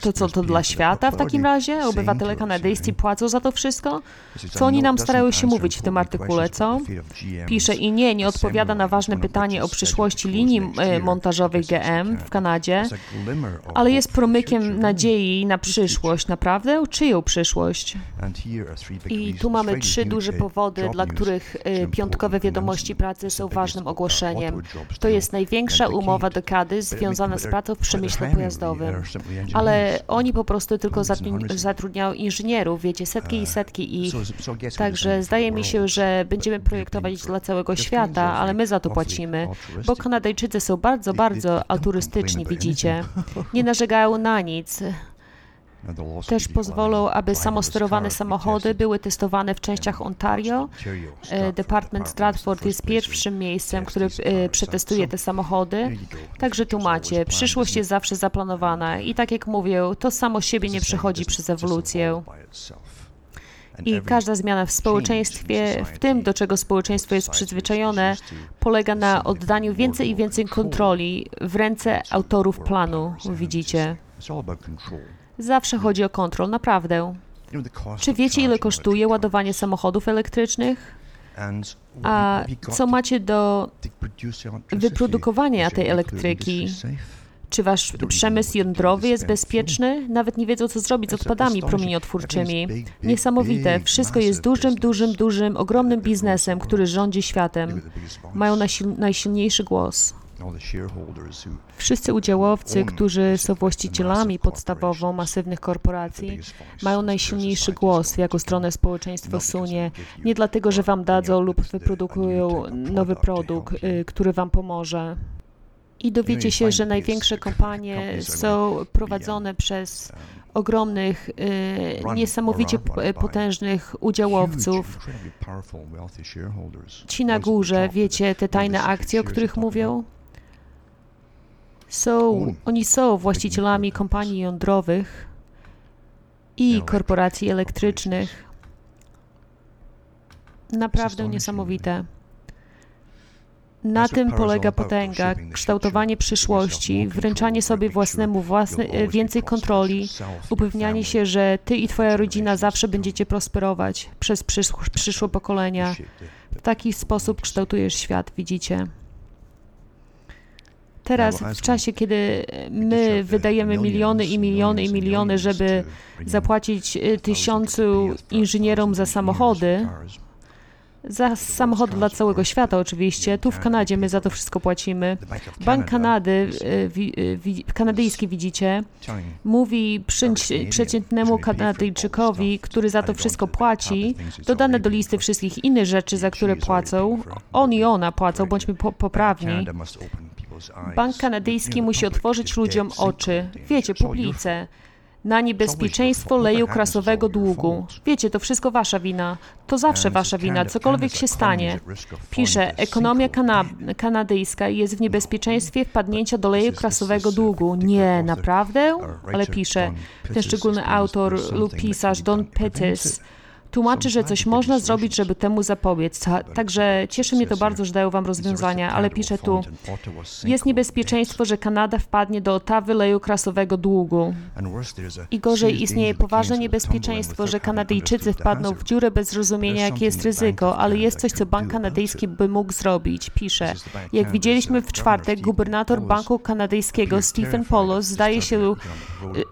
To co, to dla świata w takim razie? Obywatele kanadyjscy płacą za to wszystko? Co oni nam starają się mówić w tym artykule, co? Pisze i nie, nie odpowiada na ważne pytanie o przyszłości linii e, montażowych GM w Kanadzie, ale jest promykiem nadziei na przyszłość. Naprawdę? Czyją przyszłość? I tu mamy trzy duże powody, dla których e, piątkowe wiadomości pracy są ważnym ogłoszeniem. To jest największa umowa dekady związana z pracą w przemyśle pojazdowym. Ale oni po prostu tylko zatrudniają inżynierów, wiecie, setki i setki ich. Także zdaje mi się, że będziemy projektować dla całego świata, ale my za to płacimy, bo Kanadyjczycy są bardzo, bardzo altruistyczni, widzicie. Nie narzekają na nic. Też pozwolą, aby samosterowane samochody były testowane w częściach Ontario. E, Department Stratford jest pierwszym miejscem, który e, przetestuje te samochody. Także tu macie, przyszłość jest zawsze zaplanowana i tak jak mówię, to samo siebie nie przychodzi przez ewolucję. I każda zmiana w społeczeństwie, w tym do czego społeczeństwo jest przyzwyczajone, polega na oddaniu więcej i więcej kontroli w ręce autorów planu, widzicie. Zawsze chodzi o kontrol, naprawdę. Czy wiecie, ile kosztuje ładowanie samochodów elektrycznych? A co macie do wyprodukowania tej elektryki? Czy wasz przemysł jądrowy jest bezpieczny? Nawet nie wiedzą, co zrobić z odpadami promieniotwórczymi. Niesamowite. Wszystko jest dużym, dużym, dużym, ogromnym biznesem, który rządzi światem. Mają najsilniejszy głos. Wszyscy udziałowcy, którzy są właścicielami podstawową masywnych korporacji, mają najsilniejszy głos, w jaką stronę społeczeństwo sunie. Nie dlatego, że wam dadzą lub wyprodukują nowy produkt, y, który wam pomoże. I dowiecie się, że największe kompanie są prowadzone przez ogromnych, y, niesamowicie potężnych udziałowców. Ci na górze, wiecie, te tajne akcje, o których mówią? Są, oni są właścicielami kompanii jądrowych i korporacji elektrycznych. Naprawdę niesamowite. Na tym polega potęga, kształtowanie przyszłości, wręczanie sobie własnemu własne, więcej kontroli, upewnianie się, że ty i twoja rodzina zawsze będziecie prosperować przez przyszłe pokolenia. W taki sposób kształtujesz świat, widzicie. Teraz, w czasie, kiedy my wydajemy miliony i miliony i miliony, żeby zapłacić y, tysiącu inżynierom za samochody, za samochody dla całego świata oczywiście. Tu w Kanadzie my za to wszystko płacimy. Bank Kanady, y, y, kanadyjski widzicie, mówi przeciętnemu Kanadyjczykowi, który za to wszystko płaci, dodane do listy wszystkich innych rzeczy, za które płacą, on i ona płacą, bądźmy poprawni. Bank kanadyjski musi otworzyć ludziom oczy, wiecie, publice, na niebezpieczeństwo leju krasowego długu. Wiecie, to wszystko wasza wina. To zawsze wasza wina, cokolwiek się stanie. Pisze, ekonomia kana kanadyjska jest w niebezpieczeństwie wpadnięcia do leju krasowego długu. Nie, naprawdę? Ale pisze, ten szczególny autor lub pisarz Don Pettis Tłumaczy, że coś można zrobić, żeby temu zapobiec. Także cieszy mnie to bardzo, że dają wam rozwiązania, ale pisze tu, jest niebezpieczeństwo, że Kanada wpadnie do Otawy leju krasowego długu. I gorzej istnieje poważne niebezpieczeństwo, że Kanadyjczycy wpadną w dziurę bez zrozumienia, jakie jest ryzyko, ale jest coś, co bank kanadyjski by mógł zrobić. Pisze, jak widzieliśmy w czwartek, gubernator banku kanadyjskiego Stephen Polos zdaje się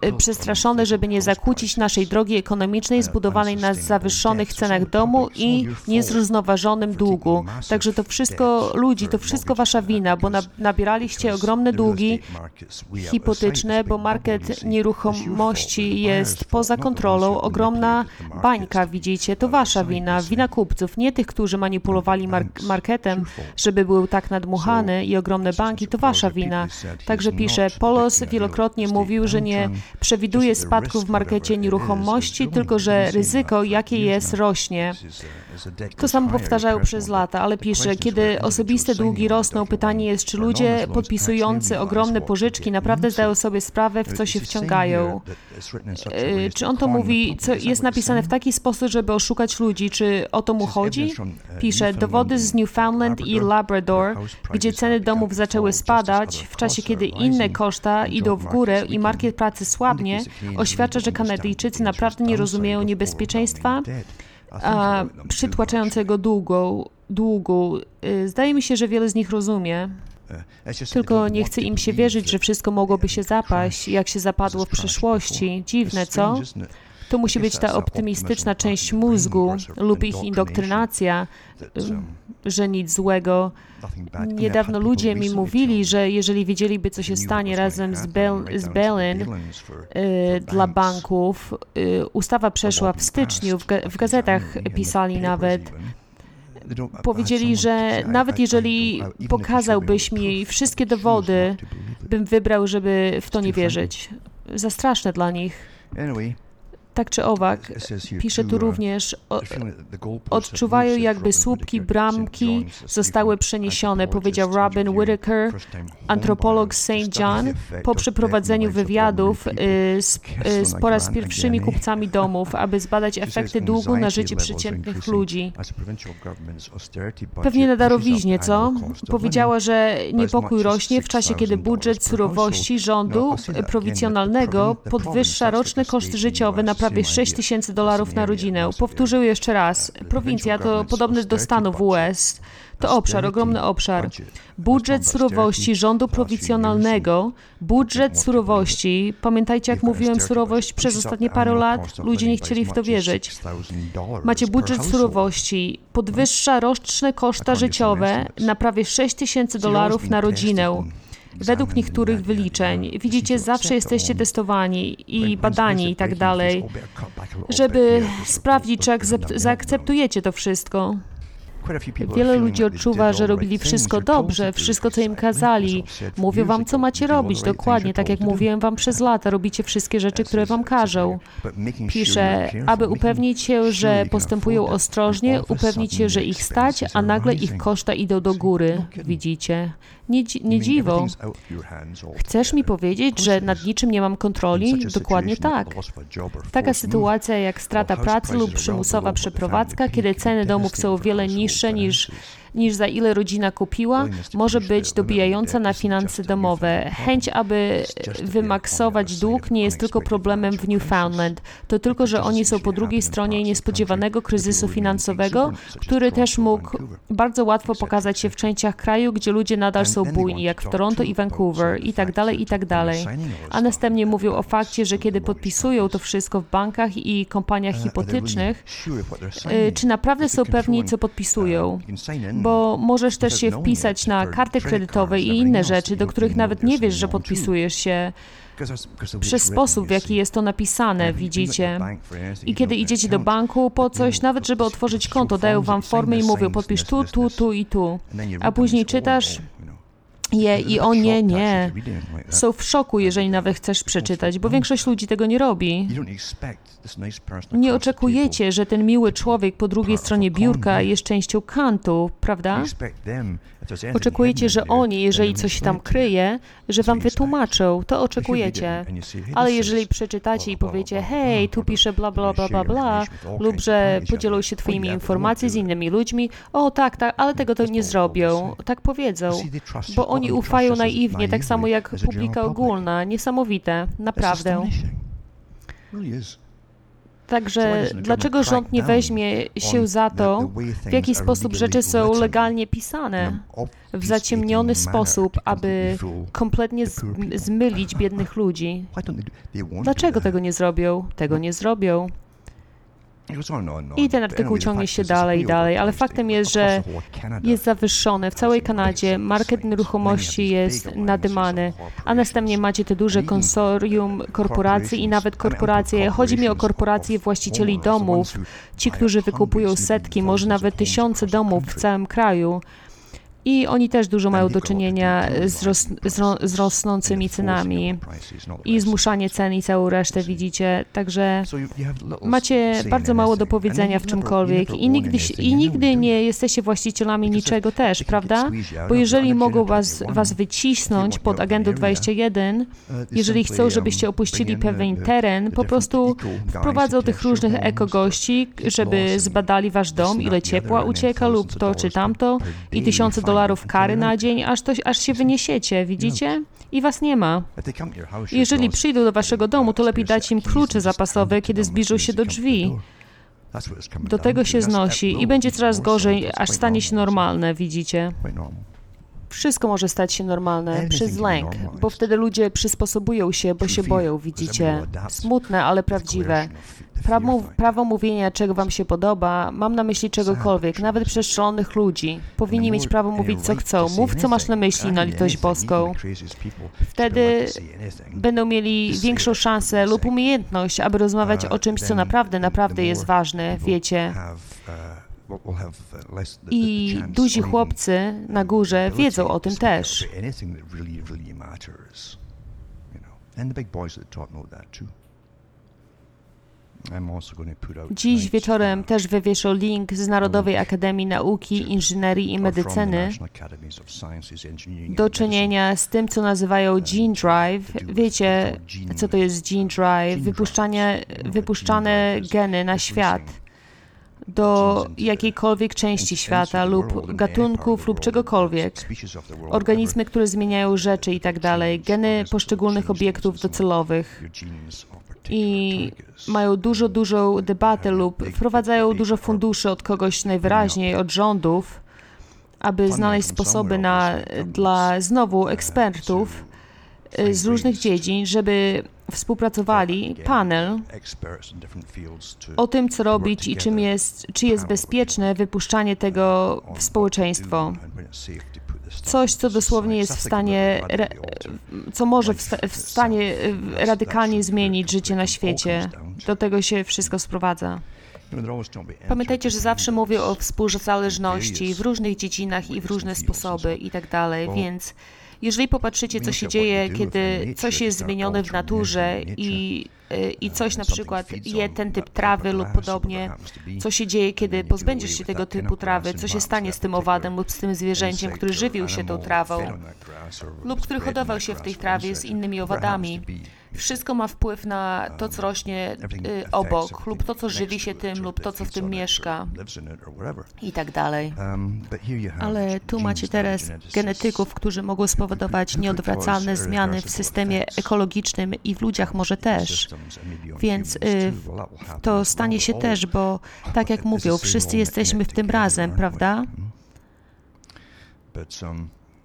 y, y, przestraszony, żeby nie zakłócić naszej drogi ekonomicznej zbudowanej na zawyżonym podwyższonych cenach domu i niezrównoważonym długu. Także to wszystko ludzi, to wszystko wasza wina, bo nabieraliście ogromne długi hipotyczne, bo market nieruchomości jest poza kontrolą, ogromna bańka, widzicie, to wasza wina, wina kupców, nie tych, którzy manipulowali marketem, żeby był tak nadmuchany i ogromne banki, to wasza wina. Także pisze, Polos wielokrotnie mówił, że nie przewiduje spadków w markecie nieruchomości, tylko że ryzyko, jakie jest, rośnie. To samo powtarzają przez lata, ale pisze, kiedy osobiste długi rosną, pytanie jest, czy ludzie podpisujący ogromne pożyczki naprawdę zdają sobie sprawę, w co się wciągają. E, czy on to mówi, co jest napisane w taki sposób, żeby oszukać ludzi, czy o to mu chodzi? Pisze, dowody z Newfoundland i Labrador, gdzie ceny domów zaczęły spadać w czasie, kiedy inne koszta idą w górę i market pracy słabnie, oświadcza, że Kanadyjczycy naprawdę nie rozumieją niebezpieczeństwa a, przytłaczającego długu, długu. Y, zdaje mi się, że wiele z nich rozumie. Tylko nie chce im się wierzyć, że wszystko mogłoby się zapaść, jak się zapadło w przeszłości. Dziwne, co? To musi być ta optymistyczna część mózgu lub ich indoktrinacja, że nic złego. Niedawno ludzie mi mówili, że jeżeli wiedzieliby, co się stanie razem z, Bel, z Belin y, dla banków, y, ustawa przeszła w styczniu, w, ga, w gazetach pisali nawet, powiedzieli, że nawet jeżeli pokazałbyś mi wszystkie dowody, bym wybrał, żeby w to nie wierzyć. Za straszne dla nich. Tak czy owak, pisze tu również, odczuwają jakby słupki bramki zostały przeniesione, powiedział Robin Whittaker, antropolog St. John, po przeprowadzeniu wywiadów y, z, y, z po raz pierwszymi kupcami domów, aby zbadać efekty długu na życie przeciętnych ludzi. Pewnie na darowiźnie, co? Powiedziała, że niepokój rośnie w czasie, kiedy budżet surowości rządu prowincjonalnego podwyższa roczne koszty życiowe na prawie 6 tysięcy dolarów na rodzinę. Powtórzył jeszcze raz. Prowincja to podobny do Stanów US. To obszar, ogromny obszar. Budżet surowości rządu prowincjonalnego, budżet surowości, pamiętajcie jak mówiłem surowość przez ostatnie parę lat? Ludzie nie chcieli w to wierzyć. Macie budżet surowości, podwyższa roczne koszta życiowe na prawie 6 tysięcy dolarów na rodzinę. Według niektórych wyliczeń, widzicie, zawsze jesteście testowani i badani i tak dalej, żeby sprawdzić, czy zaakceptujecie to wszystko. Wiele ludzi odczuwa, że robili wszystko dobrze, wszystko, co im kazali. Mówią wam, co macie robić, dokładnie, tak jak mówiłem wam przez lata. Robicie wszystkie rzeczy, które wam każą. Pisze, aby upewnić się, że postępują ostrożnie, upewnić się, że ich stać, a nagle ich koszta idą do góry. Widzicie? Nie, nie dziwo. Chcesz mi powiedzieć, że nad niczym nie mam kontroli? Dokładnie tak. Taka sytuacja jak strata pracy lub przymusowa przeprowadzka, kiedy ceny domów są o wiele niższe niż niż za ile rodzina kupiła, może być dobijająca na finanse domowe. Chęć, aby wymaksować dług, nie jest tylko problemem w Newfoundland. To tylko, że oni są po drugiej stronie niespodziewanego kryzysu finansowego, który też mógł bardzo łatwo pokazać się w częściach kraju, gdzie ludzie nadal są bujni, jak w Toronto i Vancouver, i tak dalej, i tak dalej. A następnie mówią o fakcie, że kiedy podpisują to wszystko w bankach i kompaniach hipotecznych, y, czy naprawdę są pewni, co podpisują? Bo możesz też się wpisać na karty kredytowe i inne rzeczy, do których nawet nie wiesz, że podpisujesz się przez sposób, w jaki jest to napisane, widzicie. I kiedy idziecie do banku po coś, nawet żeby otworzyć konto, dają wam formę i mówią podpisz tu, tu, tu i tu. A później czytasz, je i o nie, nie. Są w szoku, jeżeli nawet chcesz przeczytać, bo większość ludzi tego nie robi. Nie oczekujecie, że ten miły człowiek po drugiej stronie biurka jest częścią kantu, prawda? Oczekujecie, że oni, jeżeli coś tam kryje, że wam wytłumaczą. To oczekujecie. Ale jeżeli przeczytacie i powiecie, hej, tu pisze bla, bla, bla, bla, bla, lub że podzielą się twoimi informacjami z innymi ludźmi, o tak, tak, ale tego to nie zrobią. Tak powiedzą. Bo oni ufają naiwnie, tak samo jak publika ogólna. Niesamowite. Naprawdę. Także dlaczego rząd nie weźmie się za to, w jaki sposób rzeczy są legalnie pisane, w zaciemniony sposób, aby kompletnie zmylić biednych ludzi? Dlaczego tego nie zrobią? Tego nie zrobią. I ten artykuł ciągnie się dalej i dalej, ale faktem jest, że jest zawyższony. W całej Kanadzie market nieruchomości jest nadymany, a następnie macie te duże konsorium korporacji i nawet korporacje. Chodzi mi o korporacje właścicieli domów, ci, którzy wykupują setki, może nawet tysiące domów w całym kraju I oni też dużo mają do czynienia z, ros, z, ro, z rosnącymi cenami. i zmuszanie cen i całą resztę widzicie. Także macie bardzo mało do powiedzenia w czymkolwiek. I nigdy, i nigdy nie jesteście właścicielami niczego też, prawda? Bo jeżeli mogą was, was wycisnąć pod agendą 21, jeżeli chcą, żebyście opuścili pewien teren, po prostu wprowadzą tych różnych ekogości, żeby zbadali wasz dom, ile ciepła ucieka lub to czy tamto. i tysiące dolarów kary na dzień, aż, to, aż się wyniesiecie, widzicie? I was nie ma. Jeżeli przyjdą do waszego domu, to lepiej dać im klucze zapasowe, kiedy zbliżą się do drzwi. Do tego się znosi i będzie coraz gorzej, aż stanie się normalne, widzicie? Wszystko może stać się normalne przez lęk, bo wtedy ludzie przysposobują się, bo się boją, widzicie. Smutne, ale prawdziwe. Prawo, prawo mówienia, czego wam się podoba, mam na myśli czegokolwiek, nawet przeszczelonych ludzi. Powinni mieć prawo mówić, co chcą. Mów, co masz na myśli, na litość boską. Wtedy będą mieli większą szansę lub umiejętność, aby rozmawiać o czymś, co naprawdę, naprawdę jest ważne, wiecie. I duzi chłopcy na górze wiedzą o tym też. Dziś wieczorem też wywieszę link z Narodowej Akademii Nauki, Inżynierii i Medycyny do czynienia z tym, co nazywają Gene Drive. Wiecie, co to jest Gene Drive? Wypuszczanie, wypuszczane geny na świat do jakiejkolwiek części świata lub gatunków lub czegokolwiek. Organizmy, które zmieniają rzeczy i tak dalej, geny poszczególnych obiektów docelowych. i mają dużo, dużą debatę lub wprowadzają dużo funduszy od kogoś najwyraźniej, od rządów, aby znaleźć sposoby na, dla znowu ekspertów y, z różnych dziedzin, żeby współpracowali panel o tym, co robić i czym jest, czy jest bezpieczne wypuszczanie tego w społeczeństwo. Coś, co dosłownie jest w stanie, co może w, w stanie radykalnie zmienić życie na świecie. Do tego się wszystko sprowadza. Pamiętajcie, że zawsze mówię o współzależności w różnych dziedzinach i w różne sposoby i tak dalej, więc jeżeli popatrzycie, co się dzieje, kiedy coś jest zmienione w naturze i, y, i coś na przykład je ten typ trawy lub podobnie, co się dzieje, kiedy pozbędziesz się tego typu trawy, co się stanie z tym owadem lub z tym zwierzęciem, który żywił się tą trawą lub który hodował się w tej trawie z innymi owadami. Wszystko ma wpływ na to, co rośnie y, obok, lub to, co żywi się tym, lub to, co w tym mieszka, i tak dalej. Ale tu macie teraz genetyków, którzy mogą spowodować nieodwracalne zmiany w systemie ekologicznym i w ludziach może też. Więc y, to stanie się też, bo tak jak mówią, wszyscy jesteśmy w tym razem, prawda?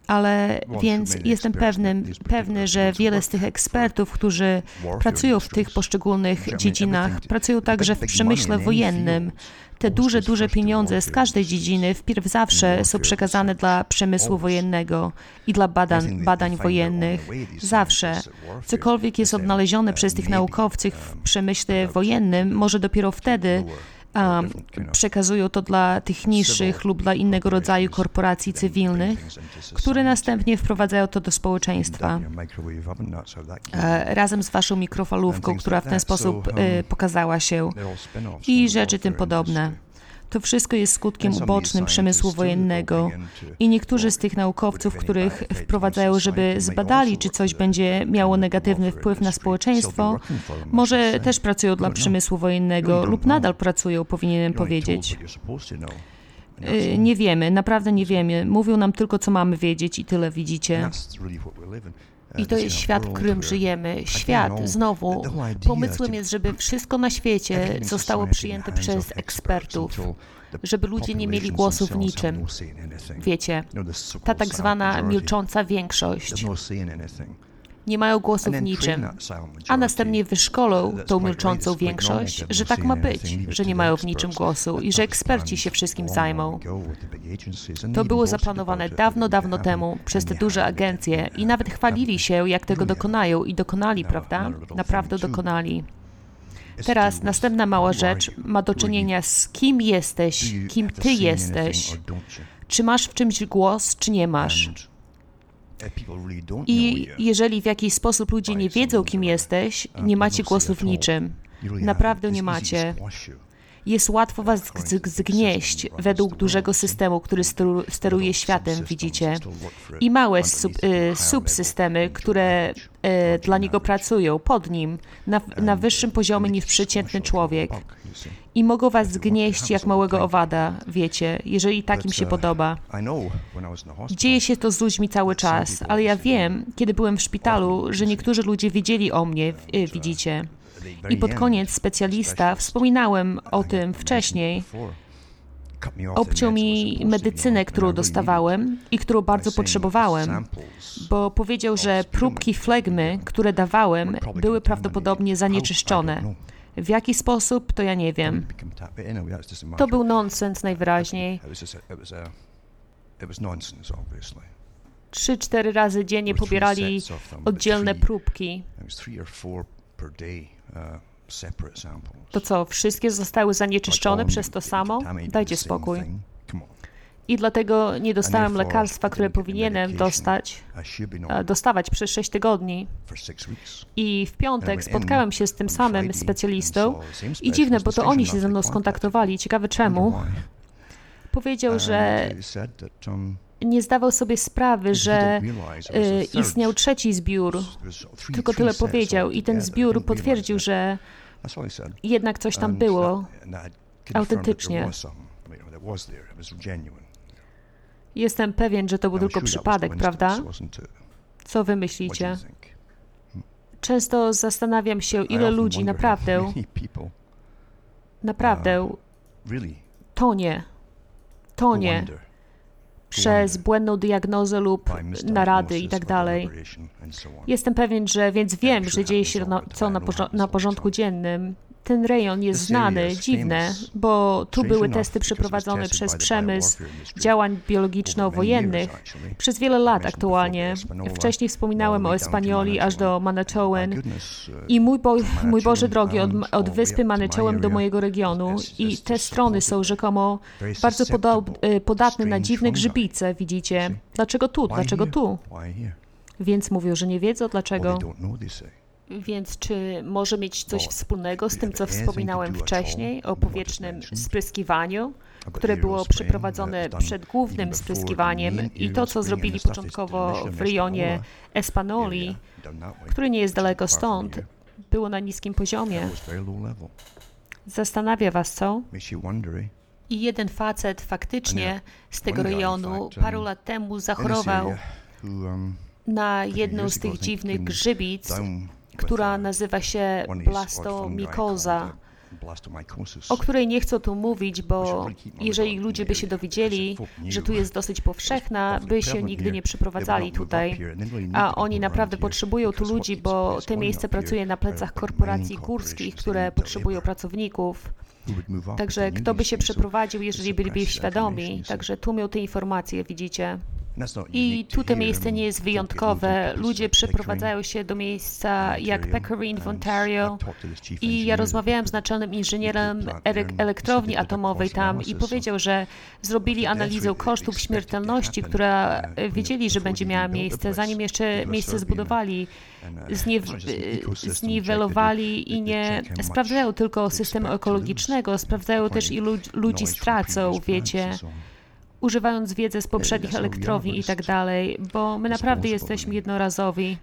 Ale więc jestem pewny, pewny, że wiele z tych ekspertów, którzy pracują w tych poszczególnych dziedzinach, pracują także w przemyśle wojennym. Te duże, duże pieniądze z każdej dziedziny wpierw zawsze są przekazane dla przemysłu wojennego i dla badań, badań wojennych. Zawsze. Cokolwiek jest odnalezione przez tych naukowców w przemyśle wojennym, może dopiero wtedy a przekazują to dla tych niższych lub dla innego rodzaju korporacji cywilnych, które następnie wprowadzają to do społeczeństwa. razem z waszą mikrofalówką, która w ten sposób y, pokazała się. i rzeczy tym podobne. To wszystko jest skutkiem ubocznym przemysłu wojennego i niektórzy z tych naukowców, których wprowadzają, żeby zbadali, czy coś będzie miało negatywny wpływ na społeczeństwo, może też pracują dla przemysłu wojennego lub nadal pracują, powinienem powiedzieć. Y, nie wiemy, naprawdę nie wiemy. Mówią nam tylko, co mamy wiedzieć i tyle widzicie. I to jest świat, w którym żyjemy. Świat, znowu, pomysłem jest, żeby wszystko na świecie zostało przyjęte przez ekspertów, żeby ludzie nie mieli głosu w niczym. Wiecie, ta tak zwana milcząca większość nie mają głosu w niczym, a następnie wyszkolą tą milczącą większość, że tak ma być, że nie mają w niczym głosu i że eksperci się wszystkim zajmą. To było zaplanowane dawno, dawno temu przez te duże agencje i nawet chwalili się, jak tego dokonają i dokonali, prawda? Naprawdę dokonali. Teraz następna mała rzecz ma do czynienia z kim jesteś, kim ty jesteś. czy masz w czymś głos, czy nie masz. I jeżeli w jakiś sposób ludzie nie wiedzą, kim jesteś, nie macie głosu w niczym. Naprawdę nie macie. Jest łatwo was zgnieść według dużego systemu, który steruje światem, widzicie. I małe sub, y, subsystemy, które y, dla niego pracują, pod nim, na, na wyższym poziomie niż przeciętny człowiek. I mogą was zgnieść jak małego owada, wiecie, jeżeli tak im się podoba. Dzieje się to z ludźmi cały czas, ale ja wiem, kiedy byłem w szpitalu, że niektórzy ludzie wiedzieli o mnie, widzicie. I pod koniec specjalista, wspominałem o tym wcześniej, obciął mi medycynę, którą dostawałem i którą bardzo potrzebowałem, bo powiedział, że próbki flegmy, które dawałem, były prawdopodobnie zanieczyszczone. W jaki sposób, to ja nie wiem. To był nonsens najwyraźniej. Trzy, cztery razy dziennie pobierali oddzielne próbki. To co, wszystkie zostały zanieczyszczone przez to samo? Dajcie spokój. I dlatego nie dostałem lekarstwa, które powinienem dostać, dostawać przez 6 tygodni. I w piątek spotkałem się z tym samym specjalistą i dziwne, bo to oni się ze mną skontaktowali. Ciekawe czemu. Powiedział, że nie zdawał sobie sprawy, że y, istniał trzeci zbiór, tylko tyle powiedział. I ten zbiór potwierdził, że jednak coś tam było. autentycznie. Jestem pewien, że to był tylko przypadek, prawda? Co wy myślicie? Często zastanawiam się, ile ludzi naprawdę, naprawdę tonie, tonie przez błędną diagnozę lub narady itd. Tak Jestem pewien, że więc wiem, że dzieje się na, co na, na porządku dziennym ten rejon jest znany, dziwne, bo tu były testy przeprowadzone przez przemysł działań biologiczno-wojennych. przez wiele lat aktualnie. Wcześniej wspominałem o Espanioli aż do Manitowen i mój, Bo mój Boże drogi, od, od wyspy Manitowen do mojego regionu. i te strony są rzekomo bardzo y, podatne na dziwne grzybice, widzicie. Dlaczego tu? Dlaczego tu? Więc mówią, że nie wiedzą dlaczego. Więc czy może mieć coś wspólnego z tym, co wspominałem wcześniej o powietrznym spryskiwaniu, które było przeprowadzone przed głównym spryskiwaniem i to, co zrobili początkowo w rejonie Espanoli, który nie jest daleko stąd, było na niskim poziomie. Zastanawia was, co? I jeden facet faktycznie z tego rejonu paru lat temu zachorował na jedną z tych dziwnych grzybic, która nazywa się blastomikoza, o której nie chcę tu mówić, bo jeżeli ludzie by się dowiedzieli, że tu jest dosyć powszechna, by się nigdy nie przyprowadzali tutaj. A oni naprawdę potrzebują tu ludzi, bo to miejsce pracuje na plecach korporacji górskich, które potrzebują pracowników. Także kto by się przeprowadził, jeżeli byliby świadomi? Także tu miał te informacje, widzicie. I tu to miejsce nie jest wyjątkowe. Ludzie przeprowadzają się do miejsca jak Pecorine w Ontario i ja rozmawiałem z naczelnym inżynierem elektrowni atomowej tam i powiedział, że zrobili analizę kosztów śmiertelności, która wiedzieli, że będzie miała miejsce, zanim jeszcze miejsce zbudowali. zniwelowali i nie sprawdzają tylko systemu ekologicznego, sprawdzają też ilu ludzi stracą, wiecie używając wiedzy z poprzednich elektrowni i tak dalej, bo my naprawdę jesteśmy jednorazowi.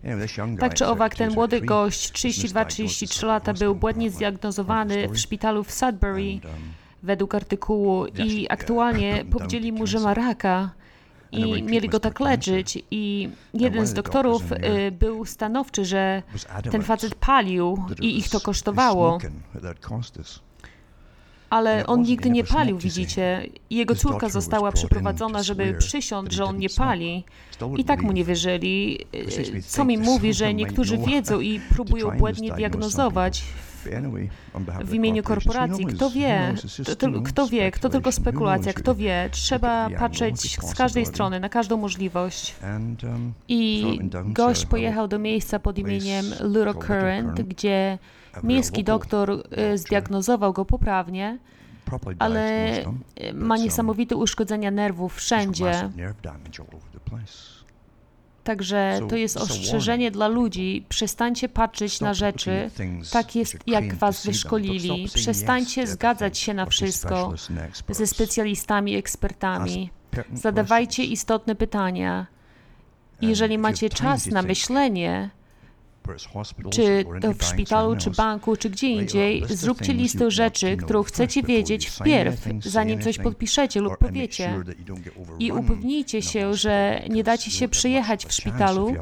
Tak czy owak, ten młody gość, 32-33 lata, był błędnie zdiagnozowany w szpitalu w Sudbury um, według artykułu i aktualnie powiedzieli mu, że ma raka i mieli go tak leczyć. I jeden z doktorów y, był stanowczy, że ten facet palił i ich to kosztowało ale on nigdy nie palił, widzicie. Jego córka została przyprowadzona, żeby przysiąc, że on nie pali. I tak mu nie wierzyli, co mi mówi, że niektórzy wiedzą i próbują błędnie diagnozować w imieniu korporacji. Kto wie, to, kto wie, kto tylko spekulacja, kto wie. Trzeba patrzeć z każdej strony, na każdą możliwość. I gość pojechał do miejsca pod imieniem Luro Current, gdzie miejski doktor y, zdiagnozował go poprawnie, ale ma niesamowite uszkodzenia nerwów wszędzie. Także to jest ostrzeżenie dla ludzi. Przestańcie patrzeć na rzeczy tak, jest, jak was wyszkolili. Przestańcie zgadzać się na wszystko ze specjalistami, ekspertami. Zadawajcie istotne pytania. Jeżeli macie czas na myślenie, czy to w szpitalu, czy banku, czy gdzie indziej, zróbcie listę rzeczy, którą chcecie wiedzieć wpierw, zanim coś podpiszecie lub powiecie. I upewnijcie się, że nie dacie się przyjechać w szpitalu,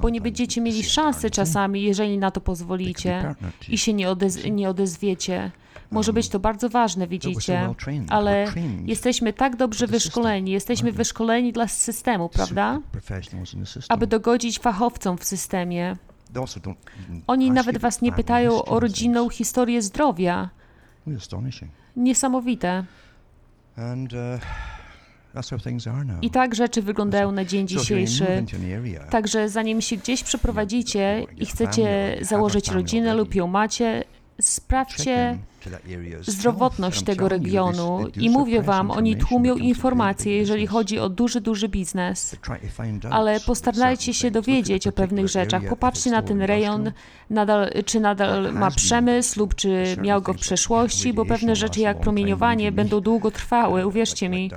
bo nie będziecie mieli szansy czasami, jeżeli na to pozwolicie i się nie, odez nie odezwiecie. Może być to bardzo ważne, widzicie, ale jesteśmy tak dobrze wyszkoleni, jesteśmy wyszkoleni dla systemu, prawda? Aby dogodzić fachowcom w systemie. Oni nawet was nie pytają o rodzinną historię zdrowia. Niesamowite. I tak rzeczy wyglądają na dzień dzisiejszy. Także zanim się gdzieś przeprowadzicie i chcecie założyć rodzinę lub ją macie, sprawdźcie zdrowotność tego regionu i mówię Wam, oni tłumią informacje, jeżeli chodzi o duży, duży biznes. Ale postarajcie się dowiedzieć o pewnych rzeczach. Popatrzcie na ten rejon, nadal, czy nadal ma przemysł lub czy miał go w przeszłości, bo pewne rzeczy jak promieniowanie będą długo trwały, uwierzcie mi,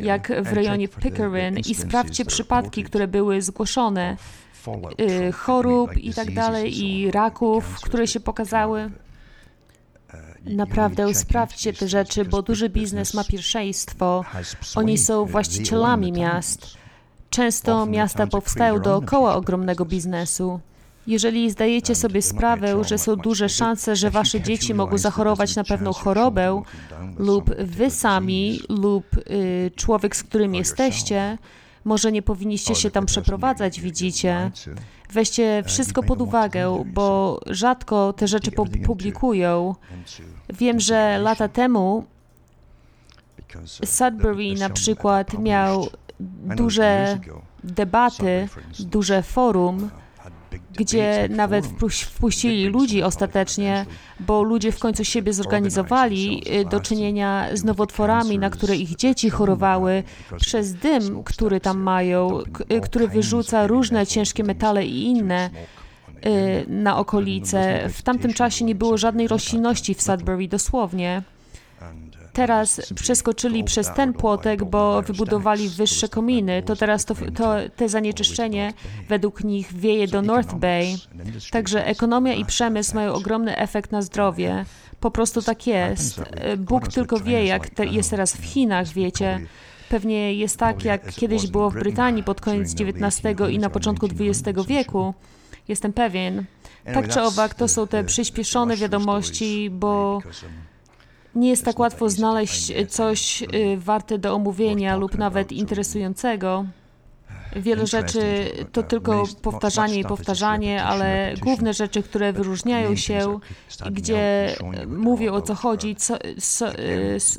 jak w rejonie Pickering i sprawdźcie przypadki, które były zgłoszone y, chorób i tak dalej, i raków, które się pokazały. Naprawdę sprawdźcie te rzeczy, bo duży biznes ma pierwszeństwo. Oni są właścicielami miast. Często miasta powstają dookoła ogromnego biznesu. Jeżeli zdajecie sobie sprawę, że są duże szanse, że wasze dzieci mogą zachorować na pewną chorobę, lub wy sami, lub y, człowiek, z którym jesteście, może nie powinniście się tam przeprowadzać, widzicie. Weźcie wszystko pod uwagę, bo rzadko te rzeczy publikują. Wiem, że lata temu Sudbury na przykład miał duże debaty, duże forum, gdzie nawet wpuścili ludzi ostatecznie, bo ludzie w końcu siebie zorganizowali y, do czynienia z nowotworami, na które ich dzieci chorowały przez dym, który tam mają, y, który wyrzuca różne ciężkie metale i inne na okolice. W tamtym czasie nie było żadnej roślinności w Sudbury, dosłownie. Teraz przeskoczyli przez ten płotek, bo wybudowali wyższe kominy, to teraz to, to, te zanieczyszczenie według nich wieje do North Bay. Także ekonomia i przemysł mają ogromny efekt na zdrowie. Po prostu tak jest. Bóg tylko wie, jak te, jest teraz w Chinach, wiecie. Pewnie jest tak, jak kiedyś było w Brytanii pod koniec XIX i na początku XX wieku. Jestem pewien. Tak czy owak, to są te przyspieszone wiadomości, bo nie jest tak łatwo znaleźć coś y, warte do omówienia lub nawet interesującego. Wiele rzeczy to tylko powtarzanie i powtarzanie, ale główne rzeczy, które wyróżniają się, gdzie mówię o co chodzi, co,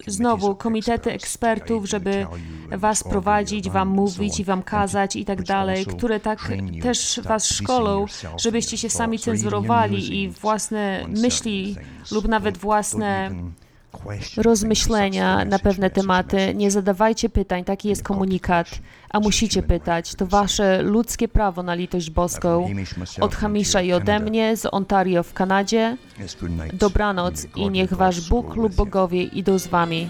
znowu komitety ekspertów, żeby was prowadzić, wam mówić i wam kazać i tak dalej, które tak też was szkolą, żebyście się sami cenzurowali i własne myśli lub nawet własne rozmyślenia na pewne tematy. Nie zadawajcie pytań, taki jest komunikat, a musicie pytać. To wasze ludzkie prawo na litość boską. Od Hamisza i ode mnie z Ontario w Kanadzie. Dobranoc i niech wasz Bóg lub bogowie idą z wami.